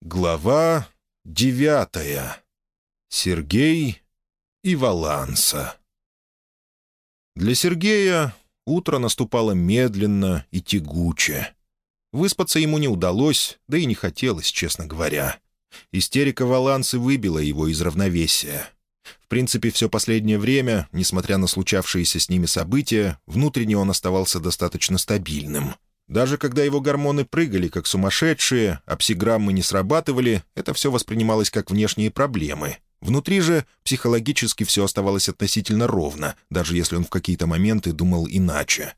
Глава девятая. Сергей и Валанса. Для Сергея утро наступало медленно и тягуче. Выспаться ему не удалось, да и не хотелось, честно говоря. Истерика Валансы выбила его из равновесия. В принципе, все последнее время, несмотря на случавшиеся с ними события, внутренне он оставался достаточно стабильным — даже когда его гормоны прыгали как сумасшедшие, а псиграммы не срабатывали, это все воспринималось как внешние проблемы. Внутри же психологически все оставалось относительно ровно, даже если он в какие-то моменты думал иначе.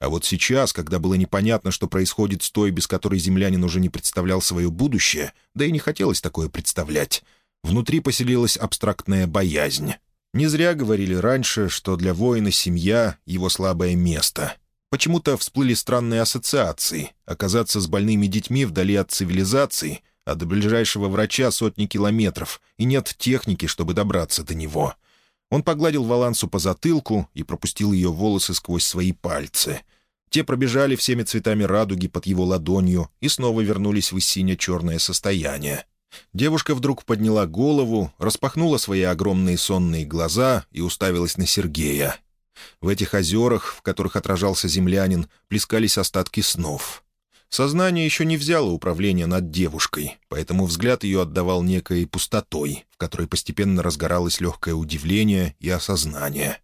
А вот сейчас, когда было непонятно, что происходит с той, без которой землянин уже не представлял свое будущее, да и не хотелось такое представлять, внутри поселилась абстрактная боязнь. Не зря говорили раньше, что для воина семья — его слабое место — Почему-то всплыли странные ассоциации. Оказаться с больными детьми вдали от цивилизации, а до ближайшего врача сотни километров, и нет техники, чтобы добраться до него. Он погладил Валансу по затылку и пропустил ее волосы сквозь свои пальцы. Те пробежали всеми цветами радуги под его ладонью и снова вернулись в сине-черное состояние. Девушка вдруг подняла голову, распахнула свои огромные сонные глаза и уставилась на Сергея. В этих озерах, в которых отражался землянин, плескались остатки снов. Сознание еще не взяло управление над девушкой, поэтому взгляд ее отдавал некой пустотой, в которой постепенно разгоралось легкое удивление и осознание.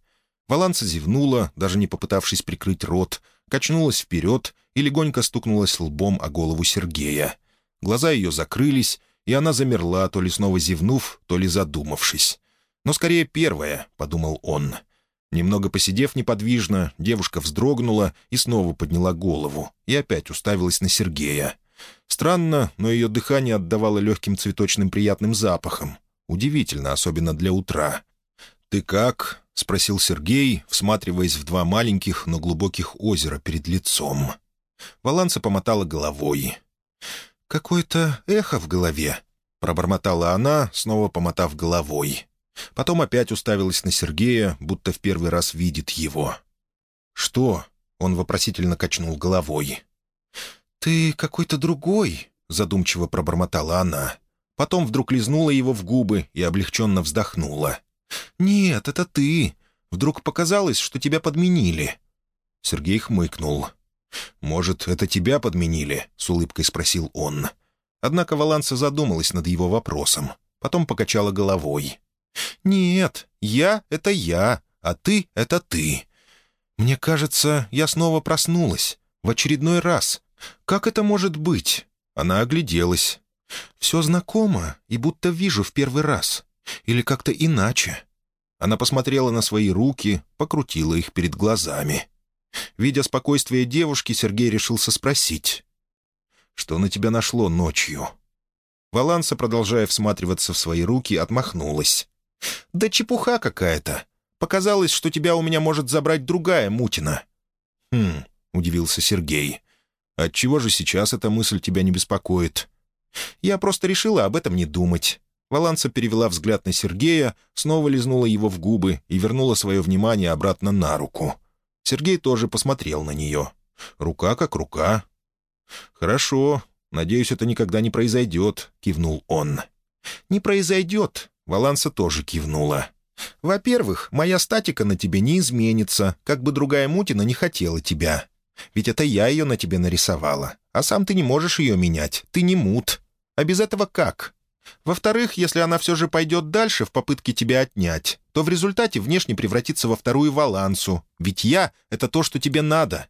Валанса зевнула, даже не попытавшись прикрыть рот, качнулась вперед и легонько стукнулась лбом о голову Сергея. Глаза ее закрылись, и она замерла, то ли снова зевнув, то ли задумавшись. «Но скорее первое», — подумал он, — Немного посидев неподвижно, девушка вздрогнула и снова подняла голову, и опять уставилась на Сергея. Странно, но ее дыхание отдавало легким цветочным приятным запахом. Удивительно, особенно для утра. «Ты как?» — спросил Сергей, всматриваясь в два маленьких, но глубоких озера перед лицом. Валанса помотала головой. «Какое-то эхо в голове», — пробормотала она, снова помотав головой. Потом опять уставилась на Сергея, будто в первый раз видит его. «Что?» — он вопросительно качнул головой. «Ты какой-то другой», — задумчиво пробормотала она. Потом вдруг лизнула его в губы и облегченно вздохнула. «Нет, это ты. Вдруг показалось, что тебя подменили». Сергей хмыкнул. «Может, это тебя подменили?» — с улыбкой спросил он. Однако Валанса задумалась над его вопросом. Потом покачала головой. «Нет, я — это я, а ты — это ты. Мне кажется, я снова проснулась. В очередной раз. Как это может быть?» Она огляделась. «Все знакомо и будто вижу в первый раз. Или как-то иначе». Она посмотрела на свои руки, покрутила их перед глазами. Видя спокойствие девушки, Сергей решился спросить. «Что на тебя нашло ночью?» Валанса, продолжая всматриваться в свои руки, отмахнулась. «Да чепуха какая-то. Показалось, что тебя у меня может забрать другая Мутина». «Хм», — удивился Сергей. «Отчего же сейчас эта мысль тебя не беспокоит?» «Я просто решила об этом не думать». Валанса перевела взгляд на Сергея, снова лизнула его в губы и вернула свое внимание обратно на руку. Сергей тоже посмотрел на нее. Рука как рука. «Хорошо. Надеюсь, это никогда не произойдет», — кивнул он. «Не произойдет. Валанса тоже кивнула. «Во-первых, моя статика на тебе не изменится, как бы другая Мутина не хотела тебя. Ведь это я ее на тебе нарисовала, а сам ты не можешь ее менять, ты не мут. А без этого как? Во-вторых, если она все же пойдет дальше в попытке тебя отнять, то в результате внешне превратится во вторую Валансу, ведь я — это то, что тебе надо.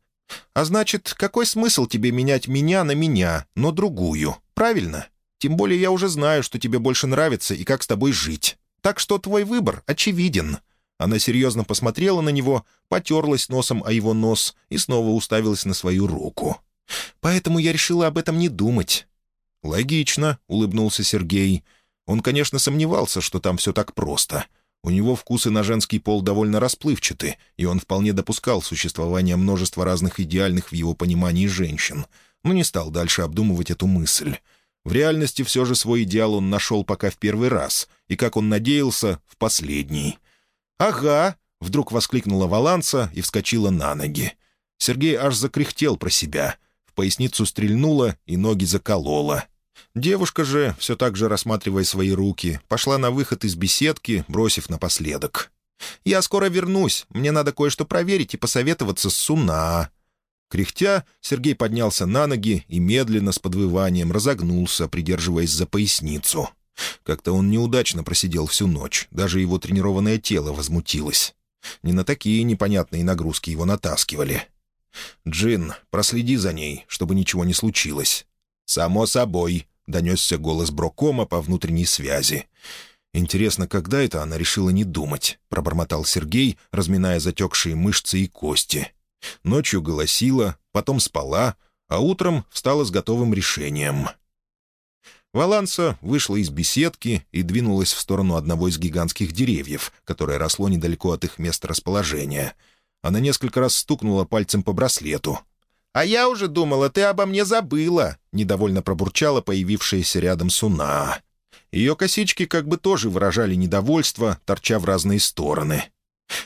А значит, какой смысл тебе менять меня на меня, но другую, правильно?» Тем более я уже знаю, что тебе больше нравится и как с тобой жить. Так что твой выбор очевиден». Она серьезно посмотрела на него, потерлась носом о его нос и снова уставилась на свою руку. «Поэтому я решила об этом не думать». «Логично», — улыбнулся Сергей. Он, конечно, сомневался, что там все так просто. У него вкусы на женский пол довольно расплывчаты, и он вполне допускал существование множества разных идеальных в его понимании женщин, но не стал дальше обдумывать эту мысль. В реальности все же свой идеал он нашел пока в первый раз, и, как он надеялся, в последний. «Ага!» — вдруг воскликнула Валанса и вскочила на ноги. Сергей аж закряхтел про себя. В поясницу стрельнуло и ноги заколола. Девушка же, все так же рассматривая свои руки, пошла на выход из беседки, бросив напоследок. «Я скоро вернусь. Мне надо кое-что проверить и посоветоваться с Суна». Кряхтя, Сергей поднялся на ноги и медленно, с подвыванием, разогнулся, придерживаясь за поясницу. Как-то он неудачно просидел всю ночь, даже его тренированное тело возмутилось. Не на такие непонятные нагрузки его натаскивали. «Джин, проследи за ней, чтобы ничего не случилось». «Само собой», — донесся голос Брокома по внутренней связи. «Интересно, когда это она решила не думать?» — пробормотал Сергей, разминая затекшие мышцы и кости. Ночью голосила, потом спала, а утром встала с готовым решением. Валанса вышла из беседки и двинулась в сторону одного из гигантских деревьев, которое росло недалеко от их места расположения. Она несколько раз стукнула пальцем по браслету. «А я уже думала, ты обо мне забыла», — недовольно пробурчала появившаяся рядом Суна. Ее косички как бы тоже выражали недовольство, торча в разные стороны.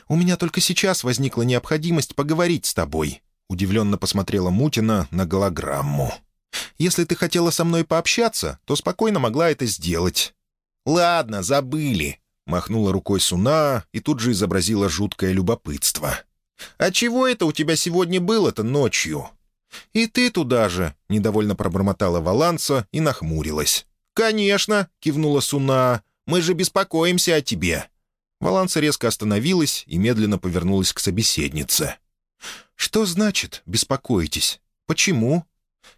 «У меня только сейчас возникла необходимость поговорить с тобой», — удивленно посмотрела Мутина на голограмму. «Если ты хотела со мной пообщаться, то спокойно могла это сделать». «Ладно, забыли», — махнула рукой Суна и тут же изобразила жуткое любопытство. «А чего это у тебя сегодня было-то ночью?» «И ты туда же», — недовольно пробормотала Валанса и нахмурилась. «Конечно», — кивнула Суна, — «мы же беспокоимся о тебе». Валанса резко остановилась и медленно повернулась к собеседнице. «Что значит «беспокоитесь»? Почему?»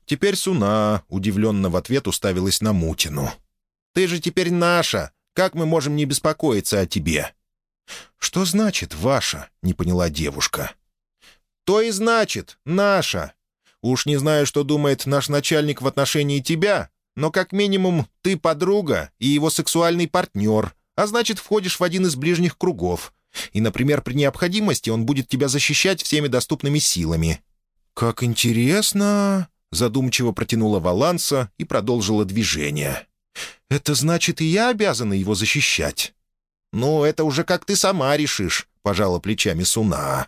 Теперь Суна удивленно в ответ уставилась на Мутину. «Ты же теперь наша. Как мы можем не беспокоиться о тебе?» «Что значит «ваша»?» — не поняла девушка. «То и значит «наша». Уж не знаю, что думает наш начальник в отношении тебя, но как минимум ты подруга и его сексуальный партнер, а значит, входишь в один из ближних кругов. И, например, при необходимости он будет тебя защищать всеми доступными силами». «Как интересно!» — задумчиво протянула Валанса и продолжила движение. «Это значит, и я обязана его защищать?» «Ну, это уже как ты сама решишь», — пожала плечами Суна.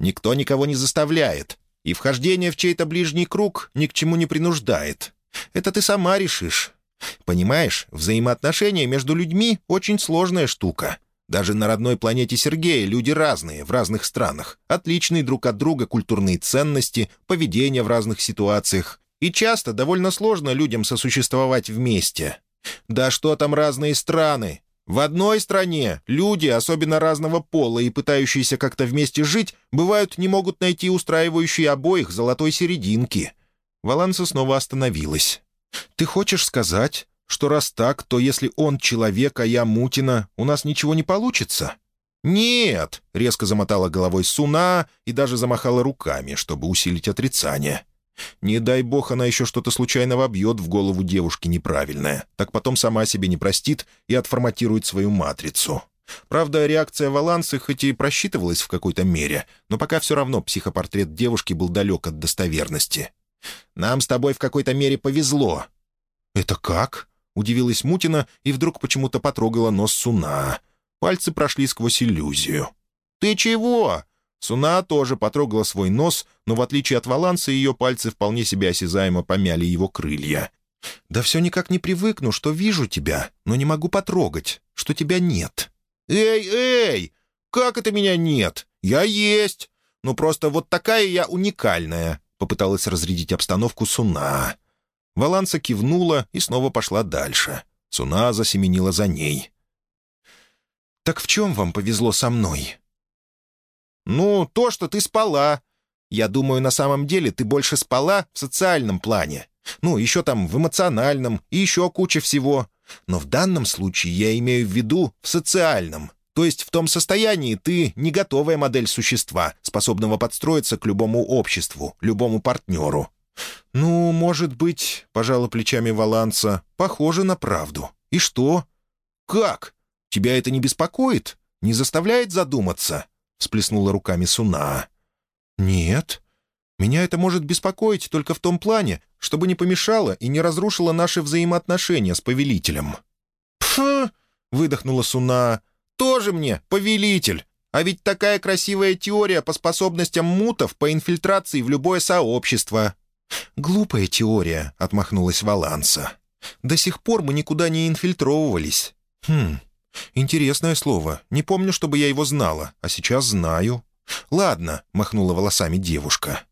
«Никто никого не заставляет, и вхождение в чей-то ближний круг ни к чему не принуждает. Это ты сама решишь. Понимаешь, взаимоотношения между людьми — очень сложная штука. Даже на родной планете Сергея люди разные, в разных странах, отличные друг от друга культурные ценности, поведение в разных ситуациях. И часто довольно сложно людям сосуществовать вместе. Да что там разные страны? В одной стране люди, особенно разного пола и пытающиеся как-то вместе жить, бывают не могут найти устраивающие обоих золотой серединки. Валанса снова остановилась. «Ты хочешь сказать, что раз так, то если он человек, а я Мутина, у нас ничего не получится?» «Нет!» — резко замотала головой Суна и даже замахала руками, чтобы усилить отрицание. Не дай бог она еще что-то случайно вобьет в голову девушки неправильное, так потом сама себе не простит и отформатирует свою матрицу. Правда, реакция Валансы хоть и просчитывалась в какой-то мере, но пока все равно психопортрет девушки был далек от достоверности. «Нам с тобой в какой-то мере повезло». «Это как?» — удивилась Мутина и вдруг почему-то потрогала нос Суна. Пальцы прошли сквозь иллюзию. «Ты чего?» Суна тоже потрогала свой нос, но в отличие от Валанса ее пальцы вполне себе осязаемо помяли его крылья. «Да все никак не привыкну, что вижу тебя, но не могу потрогать, что тебя нет». «Эй, эй! Как это меня нет? Я есть! Ну просто вот такая я уникальная. — попыталась разрядить обстановку Суна. Валанса кивнула и снова пошла дальше. Суна засеменила за ней. «Так в чем вам повезло со мной?» «Ну, то, что ты спала. Я думаю, на самом деле ты больше спала в социальном плане. Ну, еще там в эмоциональном и еще куча всего. Но в данном случае я имею в виду в социальном. То есть в том состоянии ты не готовая модель существа, способного подстроиться к любому обществу, любому партнеру. «Ну, может быть, — пожала плечами Валанса, — похоже на правду. И что?» «Как? Тебя это не беспокоит? Не заставляет задуматься?» — всплеснула руками Суна. «Нет. Меня это может беспокоить только в том плане, чтобы не помешало и не разрушило наши взаимоотношения с повелителем». «Пф!» — выдохнула Суна тоже мне повелитель. А ведь такая красивая теория по способностям мутов по инфильтрации в любое сообщество». «Глупая теория», — отмахнулась Валанса. До сих пор мы никуда не инфильтровывались. Хм, интересное слово. Не помню, чтобы я его знала, а сейчас знаю. Ладно, махнула волосами девушка.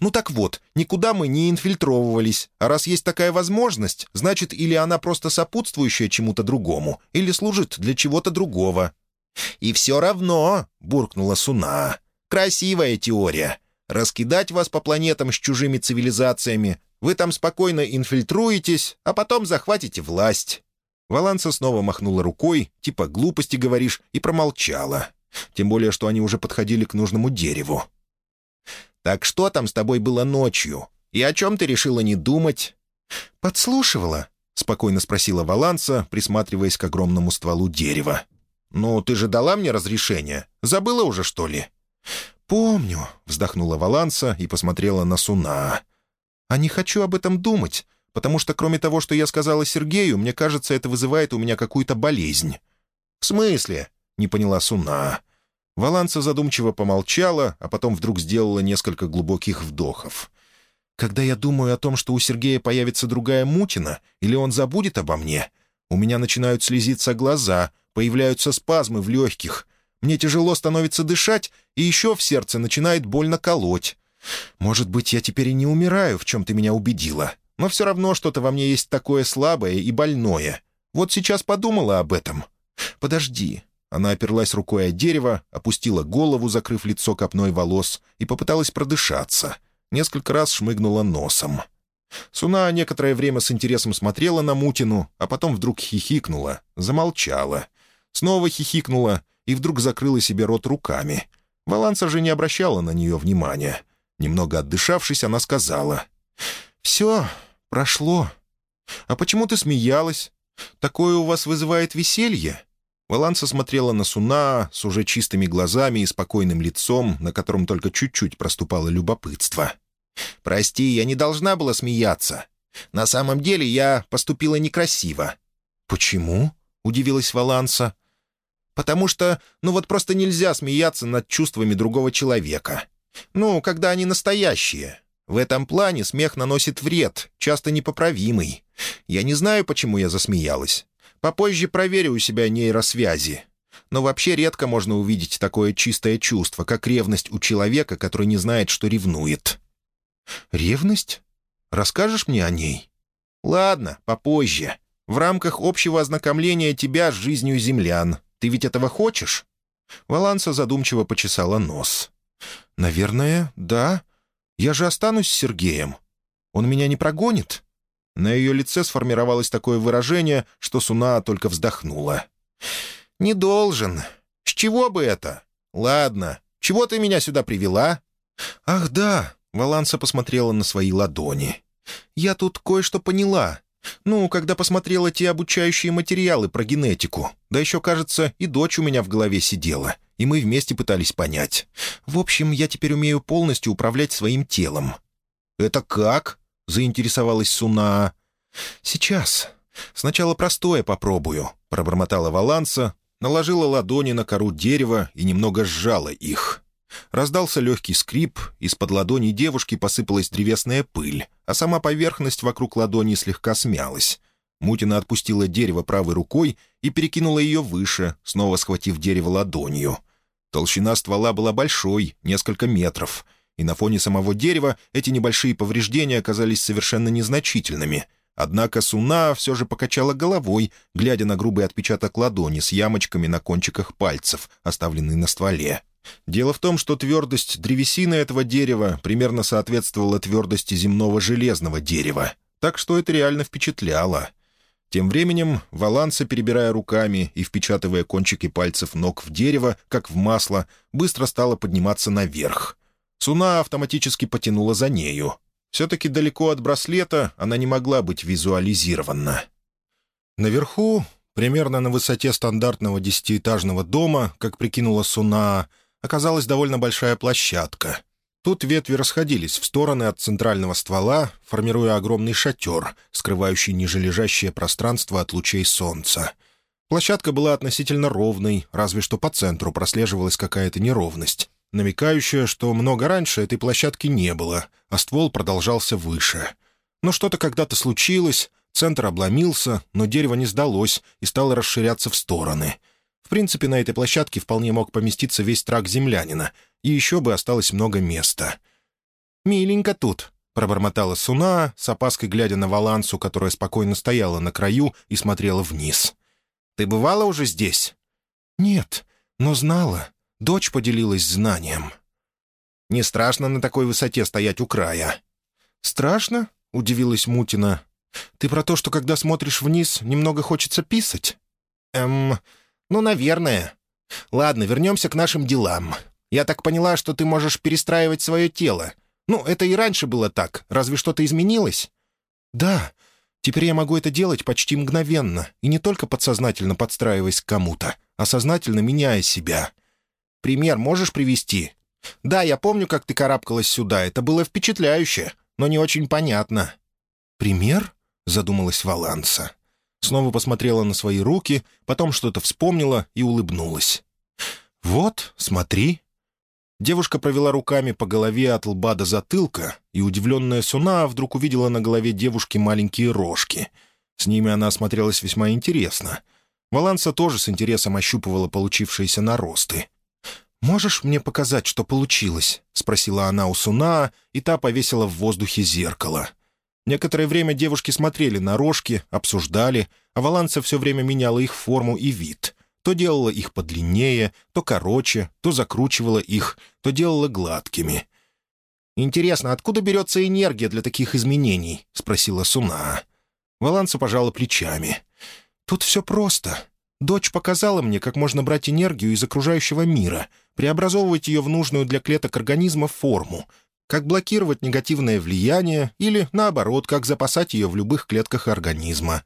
Ну так вот, никуда мы не инфильтровывались, а раз есть такая возможность, значит, или она просто сопутствующая чему-то другому, или служит для чего-то другого. «И все равно», — буркнула Суна, — «красивая теория. Раскидать вас по планетам с чужими цивилизациями, вы там спокойно инфильтруетесь, а потом захватите власть». Валанса снова махнула рукой, типа «глупости говоришь», и промолчала. Тем более, что они уже подходили к нужному дереву. «Так что там с тобой было ночью? И о чем ты решила не думать?» «Подслушивала?» — спокойно спросила Валанса, присматриваясь к огромному стволу дерева. «Ну, ты же дала мне разрешение. Забыла уже, что ли?» «Помню», — вздохнула Валанса и посмотрела на Суна. А не хочу об этом думать, потому что кроме того, что я сказала Сергею, мне кажется, это вызывает у меня какую-то болезнь». «В смысле?» — не поняла Суна. Валанса задумчиво помолчала, а потом вдруг сделала несколько глубоких вдохов. «Когда я думаю о том, что у Сергея появится другая Мутина, или он забудет обо мне, у меня начинают слезиться глаза, появляются спазмы в легких. Мне тяжело становится дышать, и еще в сердце начинает больно колоть. Может быть, я теперь и не умираю, в чем ты меня убедила, но все равно что-то во мне есть такое слабое и больное. Вот сейчас подумала об этом. Подожди». Она оперлась рукой о дерево, опустила голову, закрыв лицо копной волос, и попыталась продышаться. Несколько раз шмыгнула носом. Суна некоторое время с интересом смотрела на Мутину, а потом вдруг хихикнула, замолчала. Снова хихикнула и вдруг закрыла себе рот руками. Валанса же не обращала на нее внимания — Немного отдышавшись, она сказала. «Все, прошло. А почему ты смеялась? Такое у вас вызывает веселье?» Валанса смотрела на Суна с уже чистыми глазами и спокойным лицом, на котором только чуть-чуть проступало любопытство. «Прости, я не должна была смеяться. На самом деле я поступила некрасиво». «Почему?» — удивилась Валанса. «Потому что, ну вот просто нельзя смеяться над чувствами другого человека. Ну, когда они настоящие. В этом плане смех наносит вред, часто непоправимый. Я не знаю, почему я засмеялась. Попозже проверю у себя нейросвязи. Но вообще редко можно увидеть такое чистое чувство, как ревность у человека, который не знает, что ревнует. «Ревность? Расскажешь мне о ней?» «Ладно, попозже. В рамках общего ознакомления тебя с жизнью землян. Ты ведь этого хочешь?» Валанса задумчиво почесала нос. «Наверное, да. Я же останусь с Сергеем. Он меня не прогонит?» На ее лице сформировалось такое выражение, что Суна только вздохнула. «Не должен. С чего бы это? Ладно, чего ты меня сюда привела?» «Ах, да!» — Валанса посмотрела на свои ладони. «Я тут кое-что поняла. Ну, когда посмотрела те обучающие материалы про генетику. Да еще, кажется, и дочь у меня в голове сидела и мы вместе пытались понять. В общем, я теперь умею полностью управлять своим телом». «Это как?» — заинтересовалась Суна. «Сейчас. Сначала простое попробую», — пробормотала Валанса, наложила ладони на кору дерева и немного сжала их. Раздался легкий скрип, из-под ладони девушки посыпалась древесная пыль, а сама поверхность вокруг ладони слегка смялась. Мутина отпустила дерево правой рукой и перекинула ее выше, снова схватив дерево ладонью. Толщина ствола была большой, несколько метров, и на фоне самого дерева эти небольшие повреждения оказались совершенно незначительными. Однако Суна все же покачала головой, глядя на грубый отпечаток ладони с ямочками на кончиках пальцев, оставленный на стволе. Дело в том, что твердость древесины этого дерева примерно соответствовала твердости земного железного дерева, так что это реально впечатляло — тем временем Валанса, перебирая руками и впечатывая кончики пальцев ног в дерево, как в масло, быстро стала подниматься наверх. Суна автоматически потянула за нею. Все-таки далеко от браслета она не могла быть визуализирована. Наверху, примерно на высоте стандартного десятиэтажного дома, как прикинула Суна, оказалась довольно большая площадка — Тут ветви расходились в стороны от центрального ствола, формируя огромный шатер, скрывающий нижележащее пространство от лучей солнца. Площадка была относительно ровной, разве что по центру прослеживалась какая-то неровность, намекающая, что много раньше этой площадки не было, а ствол продолжался выше. Но что-то когда-то случилось, Центр обломился, но дерево не сдалось и стало расширяться в стороны. В принципе, на этой площадке вполне мог поместиться весь трак землянина, и еще бы осталось много места. «Миленько тут», — пробормотала Суна, с опаской глядя на Валансу, которая спокойно стояла на краю и смотрела вниз. «Ты бывала уже здесь?» «Нет, но знала. Дочь поделилась знанием». «Не страшно на такой высоте стоять у края?» «Страшно?» — удивилась Мутина. «Ты про то, что когда смотришь вниз, немного хочется писать?» «Эм, ну, наверное. Ладно, вернемся к нашим делам. Я так поняла, что ты можешь перестраивать свое тело. Ну, это и раньше было так. Разве что-то изменилось?» «Да. Теперь я могу это делать почти мгновенно, и не только подсознательно подстраиваясь к кому-то, а сознательно меняя себя. Пример можешь привести? Да, я помню, как ты карабкалась сюда. Это было впечатляюще, но не очень понятно». «Пример?» — задумалась Валанса. Снова посмотрела на свои руки, потом что-то вспомнила и улыбнулась. «Вот, смотри». Девушка провела руками по голове от лба до затылка, и удивленная Суна вдруг увидела на голове девушки маленькие рожки. С ними она осмотрелась весьма интересно. Валанса тоже с интересом ощупывала получившиеся наросты. «Можешь мне показать, что получилось?» — спросила она у Суна, и та повесила в воздухе зеркало. Некоторое время девушки смотрели на рожки, обсуждали, а Валанса все время меняла их форму и вид. То делала их подлиннее, то короче, то закручивала их, то делала гладкими. «Интересно, откуда берется энергия для таких изменений?» — спросила Суна. Валанса пожала плечами. «Тут все просто. Дочь показала мне, как можно брать энергию из окружающего мира, преобразовывать ее в нужную для клеток организма форму, как блокировать негативное влияние или, наоборот, как запасать ее в любых клетках организма.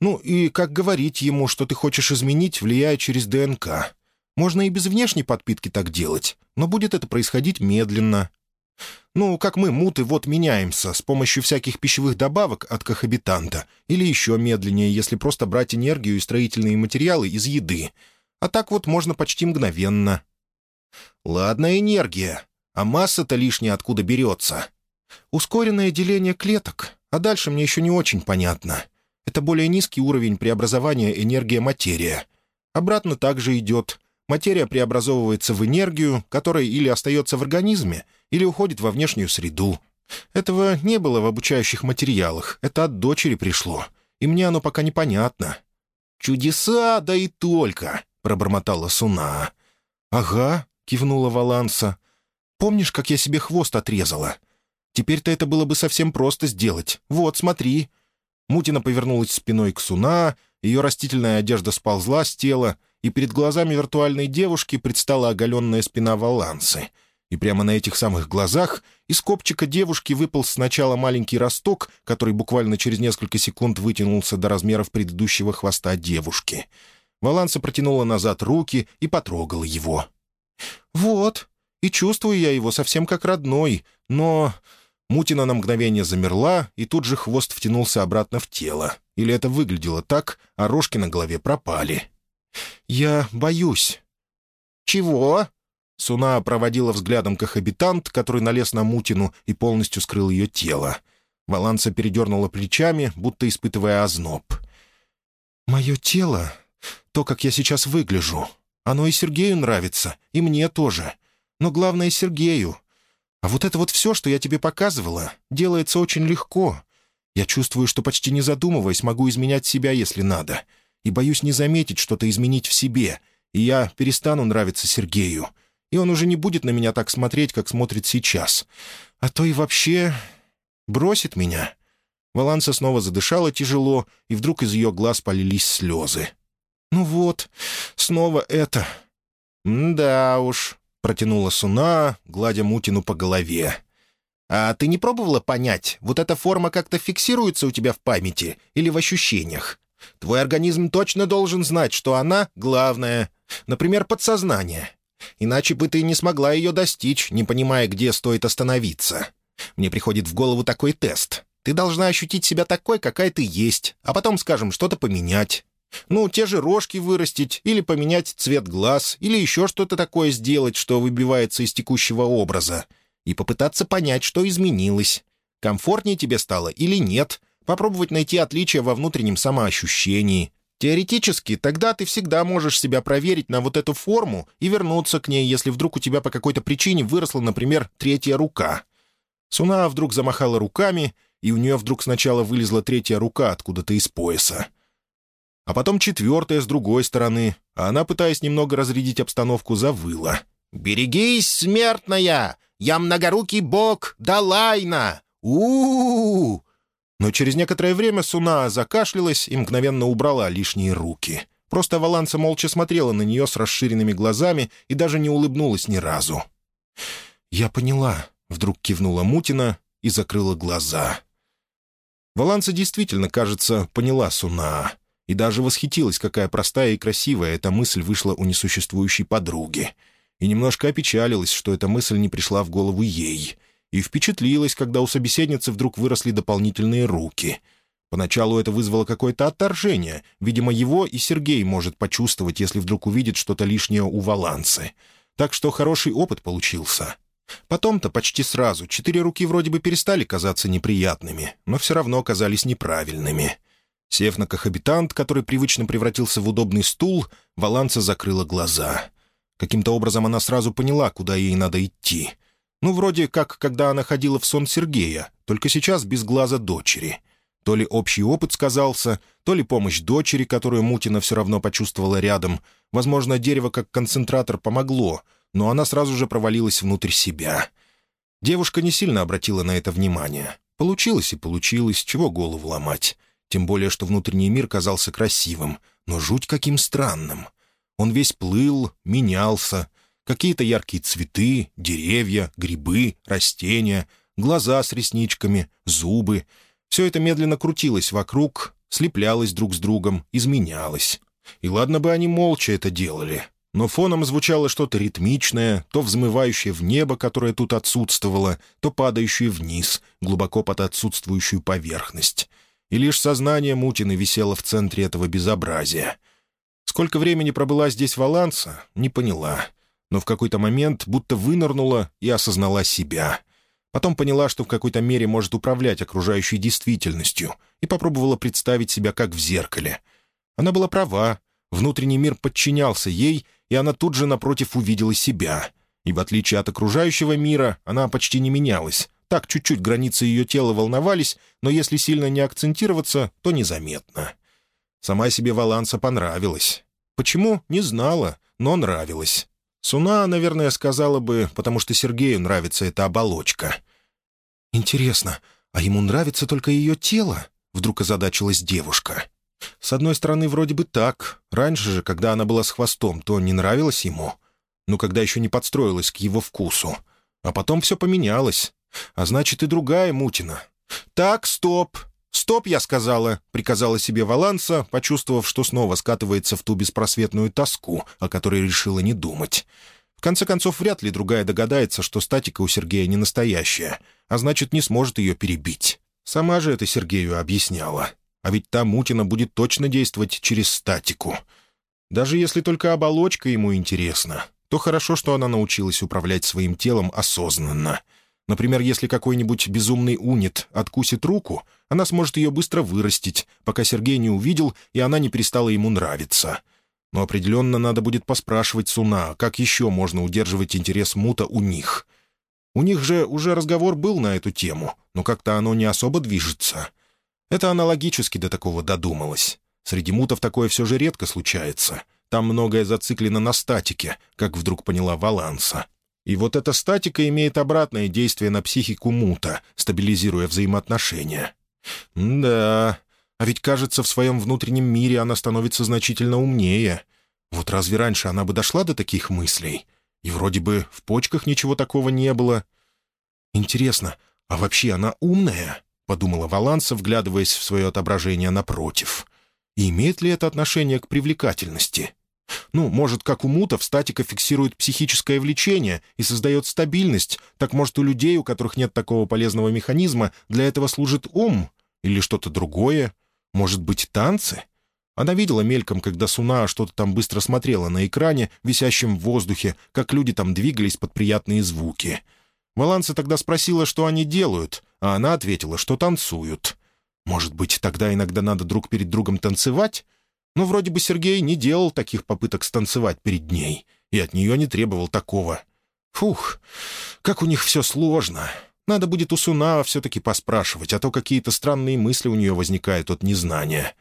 Ну и как говорить ему, что ты хочешь изменить, влияя через ДНК. Можно и без внешней подпитки так делать, но будет это происходить медленно. Ну, как мы, муты, вот меняемся с помощью всяких пищевых добавок от кохабитанта, или еще медленнее, если просто брать энергию и строительные материалы из еды. А так вот можно почти мгновенно. Ладно, энергия. А масса-то лишняя откуда берется? Ускоренное деление клеток. А дальше мне еще не очень понятно. Это более низкий уровень преобразования энергия-материя. Обратно также идет. Материя преобразовывается в энергию, которая или остается в организме, или уходит во внешнюю среду. Этого не было в обучающих материалах, это от дочери пришло, и мне оно пока непонятно». «Чудеса, да и только!» — пробормотала Суна. «Ага», — кивнула Валанса. «Помнишь, как я себе хвост отрезала? Теперь-то это было бы совсем просто сделать. Вот, смотри». Мутина повернулась спиной к Суна, ее растительная одежда сползла с тела, и перед глазами виртуальной девушки предстала оголенная спина Валансы — и прямо на этих самых глазах из копчика девушки выпал сначала маленький росток, который буквально через несколько секунд вытянулся до размеров предыдущего хвоста девушки. Валанса протянула назад руки и потрогала его. «Вот, и чувствую я его совсем как родной, но...» Мутина на мгновение замерла, и тут же хвост втянулся обратно в тело. Или это выглядело так, а рожки на голове пропали. «Я боюсь». «Чего?» Суна проводила взглядом кохабитант, который налез на Мутину и полностью скрыл ее тело. Валанса передернула плечами, будто испытывая озноб. «Мое тело, то, как я сейчас выгляжу, оно и Сергею нравится, и мне тоже. Но главное — Сергею. А вот это вот все, что я тебе показывала, делается очень легко. Я чувствую, что почти не задумываясь, могу изменять себя, если надо. И боюсь не заметить что-то изменить в себе, и я перестану нравиться Сергею и он уже не будет на меня так смотреть, как смотрит сейчас. А то и вообще бросит меня». Валанса снова задышала тяжело, и вдруг из ее глаз полились слезы. «Ну вот, снова это...» «Да уж», — протянула Суна, гладя Мутину по голове. «А ты не пробовала понять, вот эта форма как-то фиксируется у тебя в памяти или в ощущениях? Твой организм точно должен знать, что она — главное. Например, подсознание. Иначе бы ты не смогла ее достичь, не понимая, где стоит остановиться. Мне приходит в голову такой тест. Ты должна ощутить себя такой, какая ты есть, а потом, скажем, что-то поменять. Ну, те же рожки вырастить, или поменять цвет глаз, или еще что-то такое сделать, что выбивается из текущего образа. И попытаться понять, что изменилось. Комфортнее тебе стало или нет, попробовать найти отличия во внутреннем самоощущении. Теоретически, тогда ты всегда можешь себя проверить на вот эту форму и вернуться к ней, если вдруг у тебя по какой-то причине выросла, например, третья рука. Суна вдруг замахала руками, и у нее вдруг сначала вылезла третья рука откуда-то из пояса. А потом четвертая с другой стороны, а она, пытаясь немного разрядить обстановку, завыла. «Берегись, смертная! Я многорукий бог Далайна! у у, -у Но через некоторое время Суна закашлялась и мгновенно убрала лишние руки. Просто Валанса молча смотрела на нее с расширенными глазами и даже не улыбнулась ни разу. «Я поняла», — вдруг кивнула Мутина и закрыла глаза. Валанса действительно, кажется, поняла Суна и даже восхитилась, какая простая и красивая эта мысль вышла у несуществующей подруги — и немножко опечалилась, что эта мысль не пришла в голову ей, и впечатлилась, когда у собеседницы вдруг выросли дополнительные руки. Поначалу это вызвало какое-то отторжение. Видимо, его и Сергей может почувствовать, если вдруг увидит что-то лишнее у Валансы. Так что хороший опыт получился. Потом-то почти сразу четыре руки вроде бы перестали казаться неприятными, но все равно казались неправильными. Сев на кохабитант, который привычно превратился в удобный стул, Валанса закрыла глаза — Каким-то образом она сразу поняла, куда ей надо идти. Ну, вроде как, когда она ходила в сон Сергея, только сейчас без глаза дочери. То ли общий опыт сказался, то ли помощь дочери, которую Мутина все равно почувствовала рядом. Возможно, дерево как концентратор помогло, но она сразу же провалилась внутрь себя. Девушка не сильно обратила на это внимание. Получилось и получилось, чего голову ломать. Тем более, что внутренний мир казался красивым, но жуть каким странным. Он весь плыл, менялся. Какие-то яркие цветы, деревья, грибы, растения, глаза с ресничками, зубы. Все это медленно крутилось вокруг, слеплялось друг с другом, изменялось. И ладно бы они молча это делали. Но фоном звучало что-то ритмичное, то взмывающее в небо, которое тут отсутствовало, то падающее вниз, глубоко под отсутствующую поверхность. И лишь сознание Мутины висело в центре этого безобразия — Сколько времени пробыла здесь Валанса, не поняла. Но в какой-то момент будто вынырнула и осознала себя. Потом поняла, что в какой-то мере может управлять окружающей действительностью, и попробовала представить себя как в зеркале. Она была права, внутренний мир подчинялся ей, и она тут же напротив увидела себя. И в отличие от окружающего мира, она почти не менялась. Так чуть-чуть границы ее тела волновались, но если сильно не акцентироваться, то незаметно. Сама себе Валанса понравилась. Почему? Не знала, но нравилась. Суна, наверное, сказала бы, потому что Сергею нравится эта оболочка. «Интересно, а ему нравится только ее тело?» — вдруг озадачилась девушка. «С одной стороны, вроде бы так. Раньше же, когда она была с хвостом, то не нравилось ему. Ну, когда еще не подстроилась к его вкусу. А потом все поменялось. А значит, и другая Мутина. «Так, стоп!» «Стоп!» — я сказала, — приказала себе Валанса, почувствовав, что снова скатывается в ту беспросветную тоску, о которой решила не думать. В конце концов, вряд ли другая догадается, что статика у Сергея не настоящая, а значит, не сможет ее перебить. Сама же это Сергею объясняла. А ведь та Мутина будет точно действовать через статику. Даже если только оболочка ему интересна, то хорошо, что она научилась управлять своим телом осознанно — Например, если какой-нибудь безумный унит откусит руку, она сможет ее быстро вырастить, пока Сергей не увидел, и она не перестала ему нравиться. Но определенно надо будет поспрашивать Суна, как еще можно удерживать интерес Мута у них. У них же уже разговор был на эту тему, но как-то оно не особо движется. Это аналогически до такого додумалось. Среди мутов такое все же редко случается. Там многое зациклено на статике, как вдруг поняла Валанса. И вот эта статика имеет обратное действие на психику мута, стабилизируя взаимоотношения. да, а ведь, кажется, в своем внутреннем мире она становится значительно умнее. Вот разве раньше она бы дошла до таких мыслей? И вроде бы в почках ничего такого не было. Интересно, а вообще она умная? — подумала Валанса, вглядываясь в свое отображение напротив. И имеет ли это отношение к привлекательности? Ну, может, как у мутов, статика фиксирует психическое влечение и создает стабильность, так может, у людей, у которых нет такого полезного механизма, для этого служит ум? Или что-то другое? Может быть, танцы? Она видела мельком, когда Суна что-то там быстро смотрела на экране, висящем в воздухе, как люди там двигались под приятные звуки. Валанса тогда спросила, что они делают, а она ответила, что танцуют. Может быть, тогда иногда надо друг перед другом танцевать? Но вроде бы Сергей не делал таких попыток станцевать перед ней, и от нее не требовал такого. Фух, как у них все сложно. Надо будет у Сунава все-таки поспрашивать, а то какие-то странные мысли у нее возникают от незнания.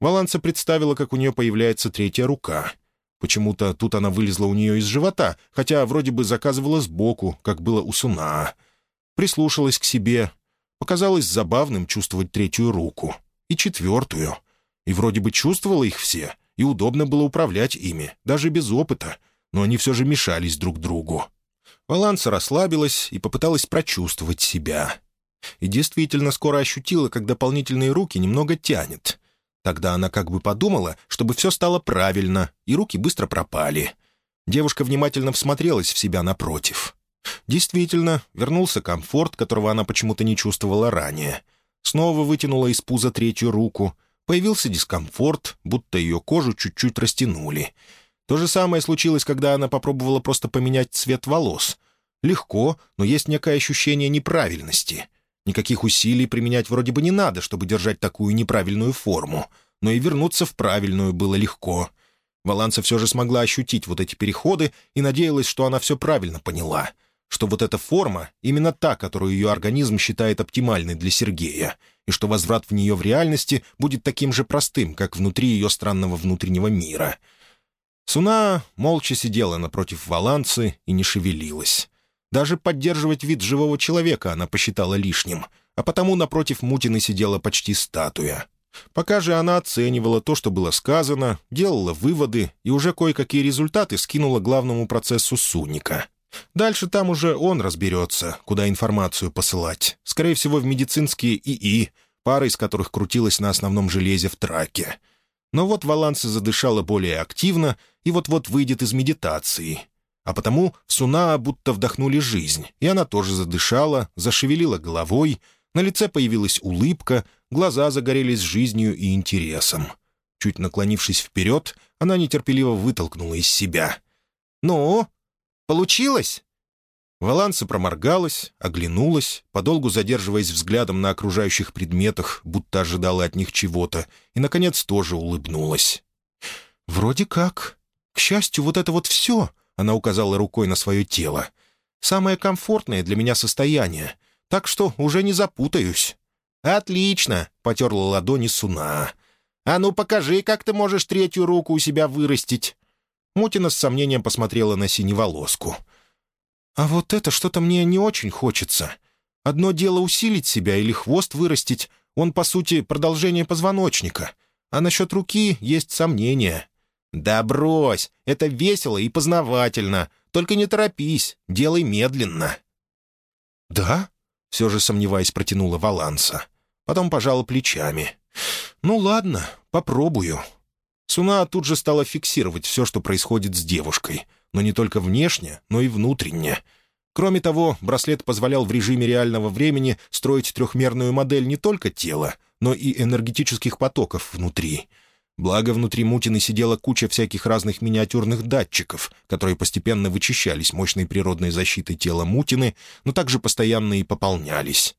Валанса представила, как у нее появляется третья рука. Почему-то тут она вылезла у нее из живота, хотя вроде бы заказывала сбоку, как было у Суна. Прислушалась к себе. Показалось забавным чувствовать третью руку. И четвертую. И вроде бы чувствовала их все, и удобно было управлять ими, даже без опыта, но они все же мешались друг другу. Валанса расслабилась и попыталась прочувствовать себя. И действительно скоро ощутила, как дополнительные руки немного тянет. Тогда она как бы подумала, чтобы все стало правильно, и руки быстро пропали. Девушка внимательно всмотрелась в себя напротив. Действительно, вернулся комфорт, которого она почему-то не чувствовала ранее. Снова вытянула из пуза третью руку. Появился дискомфорт, будто ее кожу чуть-чуть растянули — то же самое случилось, когда она попробовала просто поменять цвет волос. Легко, но есть некое ощущение неправильности. Никаких усилий применять вроде бы не надо, чтобы держать такую неправильную форму. Но и вернуться в правильную было легко. Валанса все же смогла ощутить вот эти переходы и надеялась, что она все правильно поняла. Что вот эта форма — именно та, которую ее организм считает оптимальной для Сергея, и что возврат в нее в реальности будет таким же простым, как внутри ее странного внутреннего мира — Суна молча сидела напротив Валанцы и не шевелилась. Даже поддерживать вид живого человека она посчитала лишним, а потому напротив Мутины сидела почти статуя. Пока же она оценивала то, что было сказано, делала выводы и уже кое-какие результаты скинула главному процессу Суника. Дальше там уже он разберется, куда информацию посылать. Скорее всего, в медицинские ИИ, пара из которых крутилась на основном железе в траке. Но вот Валанса задышала более активно и вот-вот выйдет из медитации. А потому в Суна будто вдохнули жизнь, и она тоже задышала, зашевелила головой, на лице появилась улыбка, глаза загорелись жизнью и интересом. Чуть наклонившись вперед, она нетерпеливо вытолкнула из себя. «Ну, получилось?» Валанса проморгалась, оглянулась, подолгу задерживаясь взглядом на окружающих предметах, будто ожидала от них чего-то, и, наконец, тоже улыбнулась. «Вроде как. К счастью, вот это вот все», — она указала рукой на свое тело, — «самое комфортное для меня состояние, так что уже не запутаюсь». «Отлично!» — потерла ладони Суна. «А ну покажи, как ты можешь третью руку у себя вырастить». Мутина с сомнением посмотрела на синеволоску. «А вот это что-то мне не очень хочется. Одно дело усилить себя или хвост вырастить, он, по сути, продолжение позвоночника. А насчет руки есть сомнения». «Да брось, это весело и познавательно. Только не торопись, делай медленно». «Да?» — все же сомневаясь, протянула Валанса. Потом пожала плечами. «Ну ладно, попробую». Суна тут же стала фиксировать все, что происходит с девушкой — но не только внешне, но и внутренне. Кроме того, браслет позволял в режиме реального времени строить трехмерную модель не только тела, но и энергетических потоков внутри. Благо, внутри Мутины сидела куча всяких разных миниатюрных датчиков, которые постепенно вычищались мощной природной защитой тела Мутины, но также постоянно и пополнялись.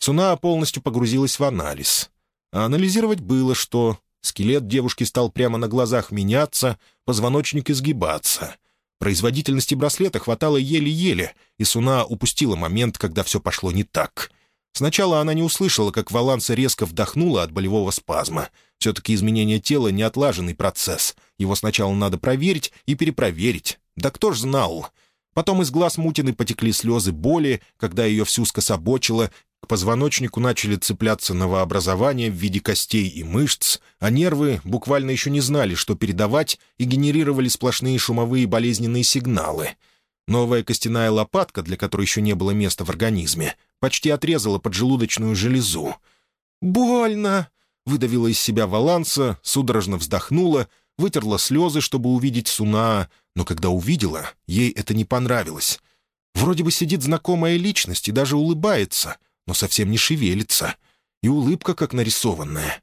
Суна полностью погрузилась в анализ. А анализировать было что... Скелет девушки стал прямо на глазах меняться, позвоночник изгибаться — Производительности браслета хватало еле-еле, и Суна упустила момент, когда все пошло не так. Сначала она не услышала, как Валанса резко вдохнула от болевого спазма. Все-таки изменение тела — неотлаженный процесс. Его сначала надо проверить и перепроверить. Да кто ж знал? Потом из глаз Мутины потекли слезы боли, когда ее всю скособочило, к позвоночнику начали цепляться новообразования в виде костей и мышц, а нервы буквально еще не знали, что передавать, и генерировали сплошные шумовые болезненные сигналы. Новая костяная лопатка, для которой еще не было места в организме, почти отрезала поджелудочную железу. «Больно!» — выдавила из себя Валанса, судорожно вздохнула, вытерла слезы, чтобы увидеть Суна, но когда увидела, ей это не понравилось. Вроде бы сидит знакомая личность и даже улыбается — но совсем не шевелится, и улыбка как нарисованная.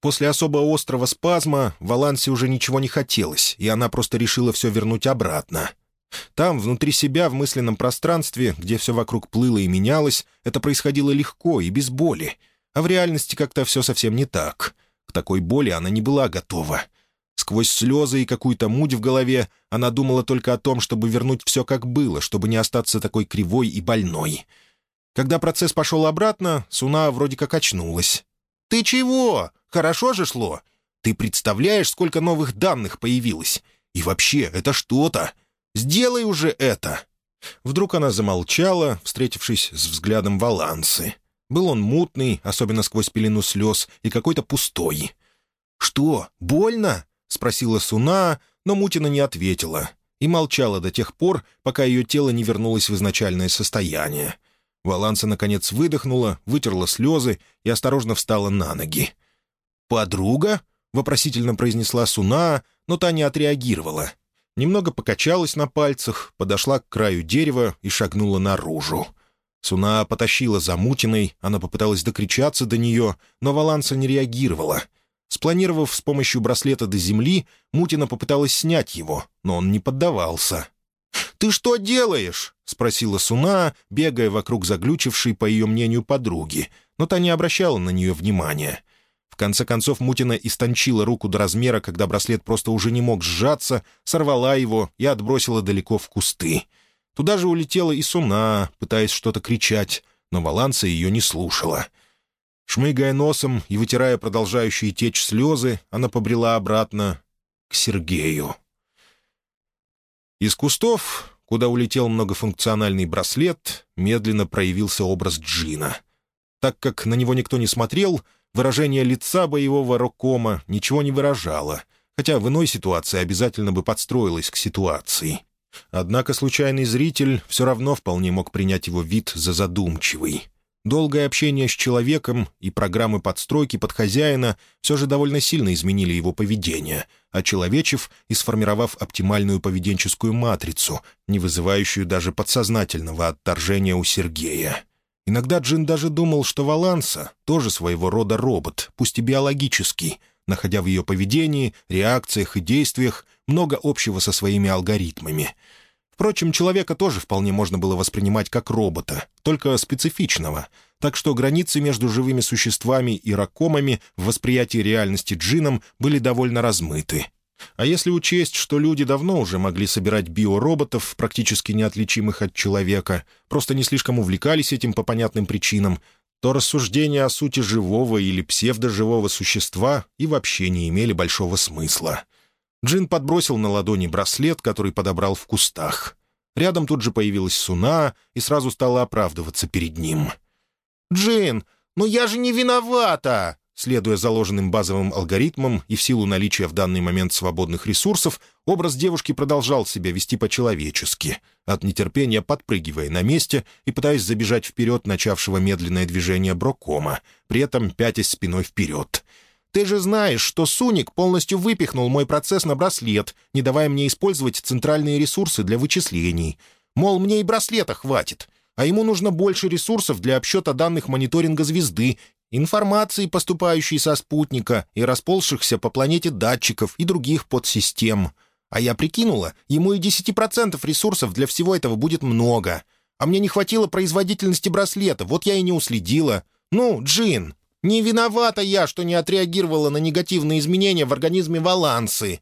После особо острого спазма Валансе уже ничего не хотелось, и она просто решила все вернуть обратно. Там, внутри себя, в мысленном пространстве, где все вокруг плыло и менялось, это происходило легко и без боли. а в реальности как-то все совсем не так. К такой боли она не была готова. Сквозь слезы и какую-то муть в голове она думала только о том, чтобы вернуть все как было, чтобы не остаться такой кривой и больной. Когда процесс пошел обратно, Суна вроде как очнулась. «Ты чего? Хорошо же шло? Ты представляешь, сколько новых данных появилось? И вообще, это что-то. Сделай уже это!» Вдруг она замолчала, встретившись с взглядом Валансы. Был он мутный, особенно сквозь пелену слез, и какой-то пустой. «Что, больно?» — спросила Суна, но Мутина не ответила и молчала до тех пор, пока ее тело не вернулось в изначальное состояние. Валанса, наконец, выдохнула, вытерла слезы и осторожно встала на ноги. «Подруга?» — вопросительно произнесла Суна, но та не отреагировала. Немного покачалась на пальцах, подошла к краю дерева и шагнула наружу. Суна потащила за Мутиной, она попыталась докричаться до нее, но Валанса не реагировала. Спланировав с помощью браслета до земли, Мутина попыталась снять его, но он не поддавался. «Ты что делаешь?» — спросила Суна, бегая вокруг заглючившей, по ее мнению, подруги, но та не обращала на нее внимания конце концов Мутина истончила руку до размера, когда браслет просто уже не мог сжаться, сорвала его и отбросила далеко в кусты. Туда же улетела и Суна, пытаясь что-то кричать, но Валанса ее не слушала. Шмыгая носом и вытирая продолжающие течь слезы, она побрела обратно к Сергею. Из кустов, куда улетел многофункциональный браслет, медленно проявился образ Джина. Так как на него никто не смотрел — Выражение лица боевого рокома ничего не выражало, хотя в иной ситуации обязательно бы подстроилось к ситуации. Однако случайный зритель все равно вполне мог принять его вид за задумчивый. Долгое общение с человеком и программы подстройки под хозяина все же довольно сильно изменили его поведение, очеловечив и сформировав оптимальную поведенческую матрицу, не вызывающую даже подсознательного отторжения у Сергея. Иногда Джин даже думал, что Валанса тоже своего рода робот, пусть и биологический, находя в ее поведении, реакциях и действиях много общего со своими алгоритмами. Впрочем, человека тоже вполне можно было воспринимать как робота, только специфичного, так что границы между живыми существами и ракомами в восприятии реальности Джином были довольно размыты. А если учесть, что люди давно уже могли собирать биороботов, практически неотличимых от человека, просто не слишком увлекались этим по понятным причинам, то рассуждения о сути живого или псевдоживого существа и вообще не имели большого смысла. Джин подбросил на ладони браслет, который подобрал в кустах. Рядом тут же появилась Суна и сразу стала оправдываться перед ним. «Джин, ну я же не виновата!» Следуя заложенным базовым алгоритмам и в силу наличия в данный момент свободных ресурсов, образ девушки продолжал себя вести по-человечески, от нетерпения подпрыгивая на месте и пытаясь забежать вперед начавшего медленное движение Брокома, при этом пятясь спиной вперед. «Ты же знаешь, что Суник полностью выпихнул мой процесс на браслет, не давая мне использовать центральные ресурсы для вычислений. Мол, мне и браслета хватит» а ему нужно больше ресурсов для обсчета данных мониторинга звезды информации, поступающей со спутника и расползшихся по планете датчиков и других подсистем. А я прикинула, ему и 10% ресурсов для всего этого будет много. А мне не хватило производительности браслета, вот я и не уследила. Ну, Джин, не виновата я, что не отреагировала на негативные изменения в организме Валансы».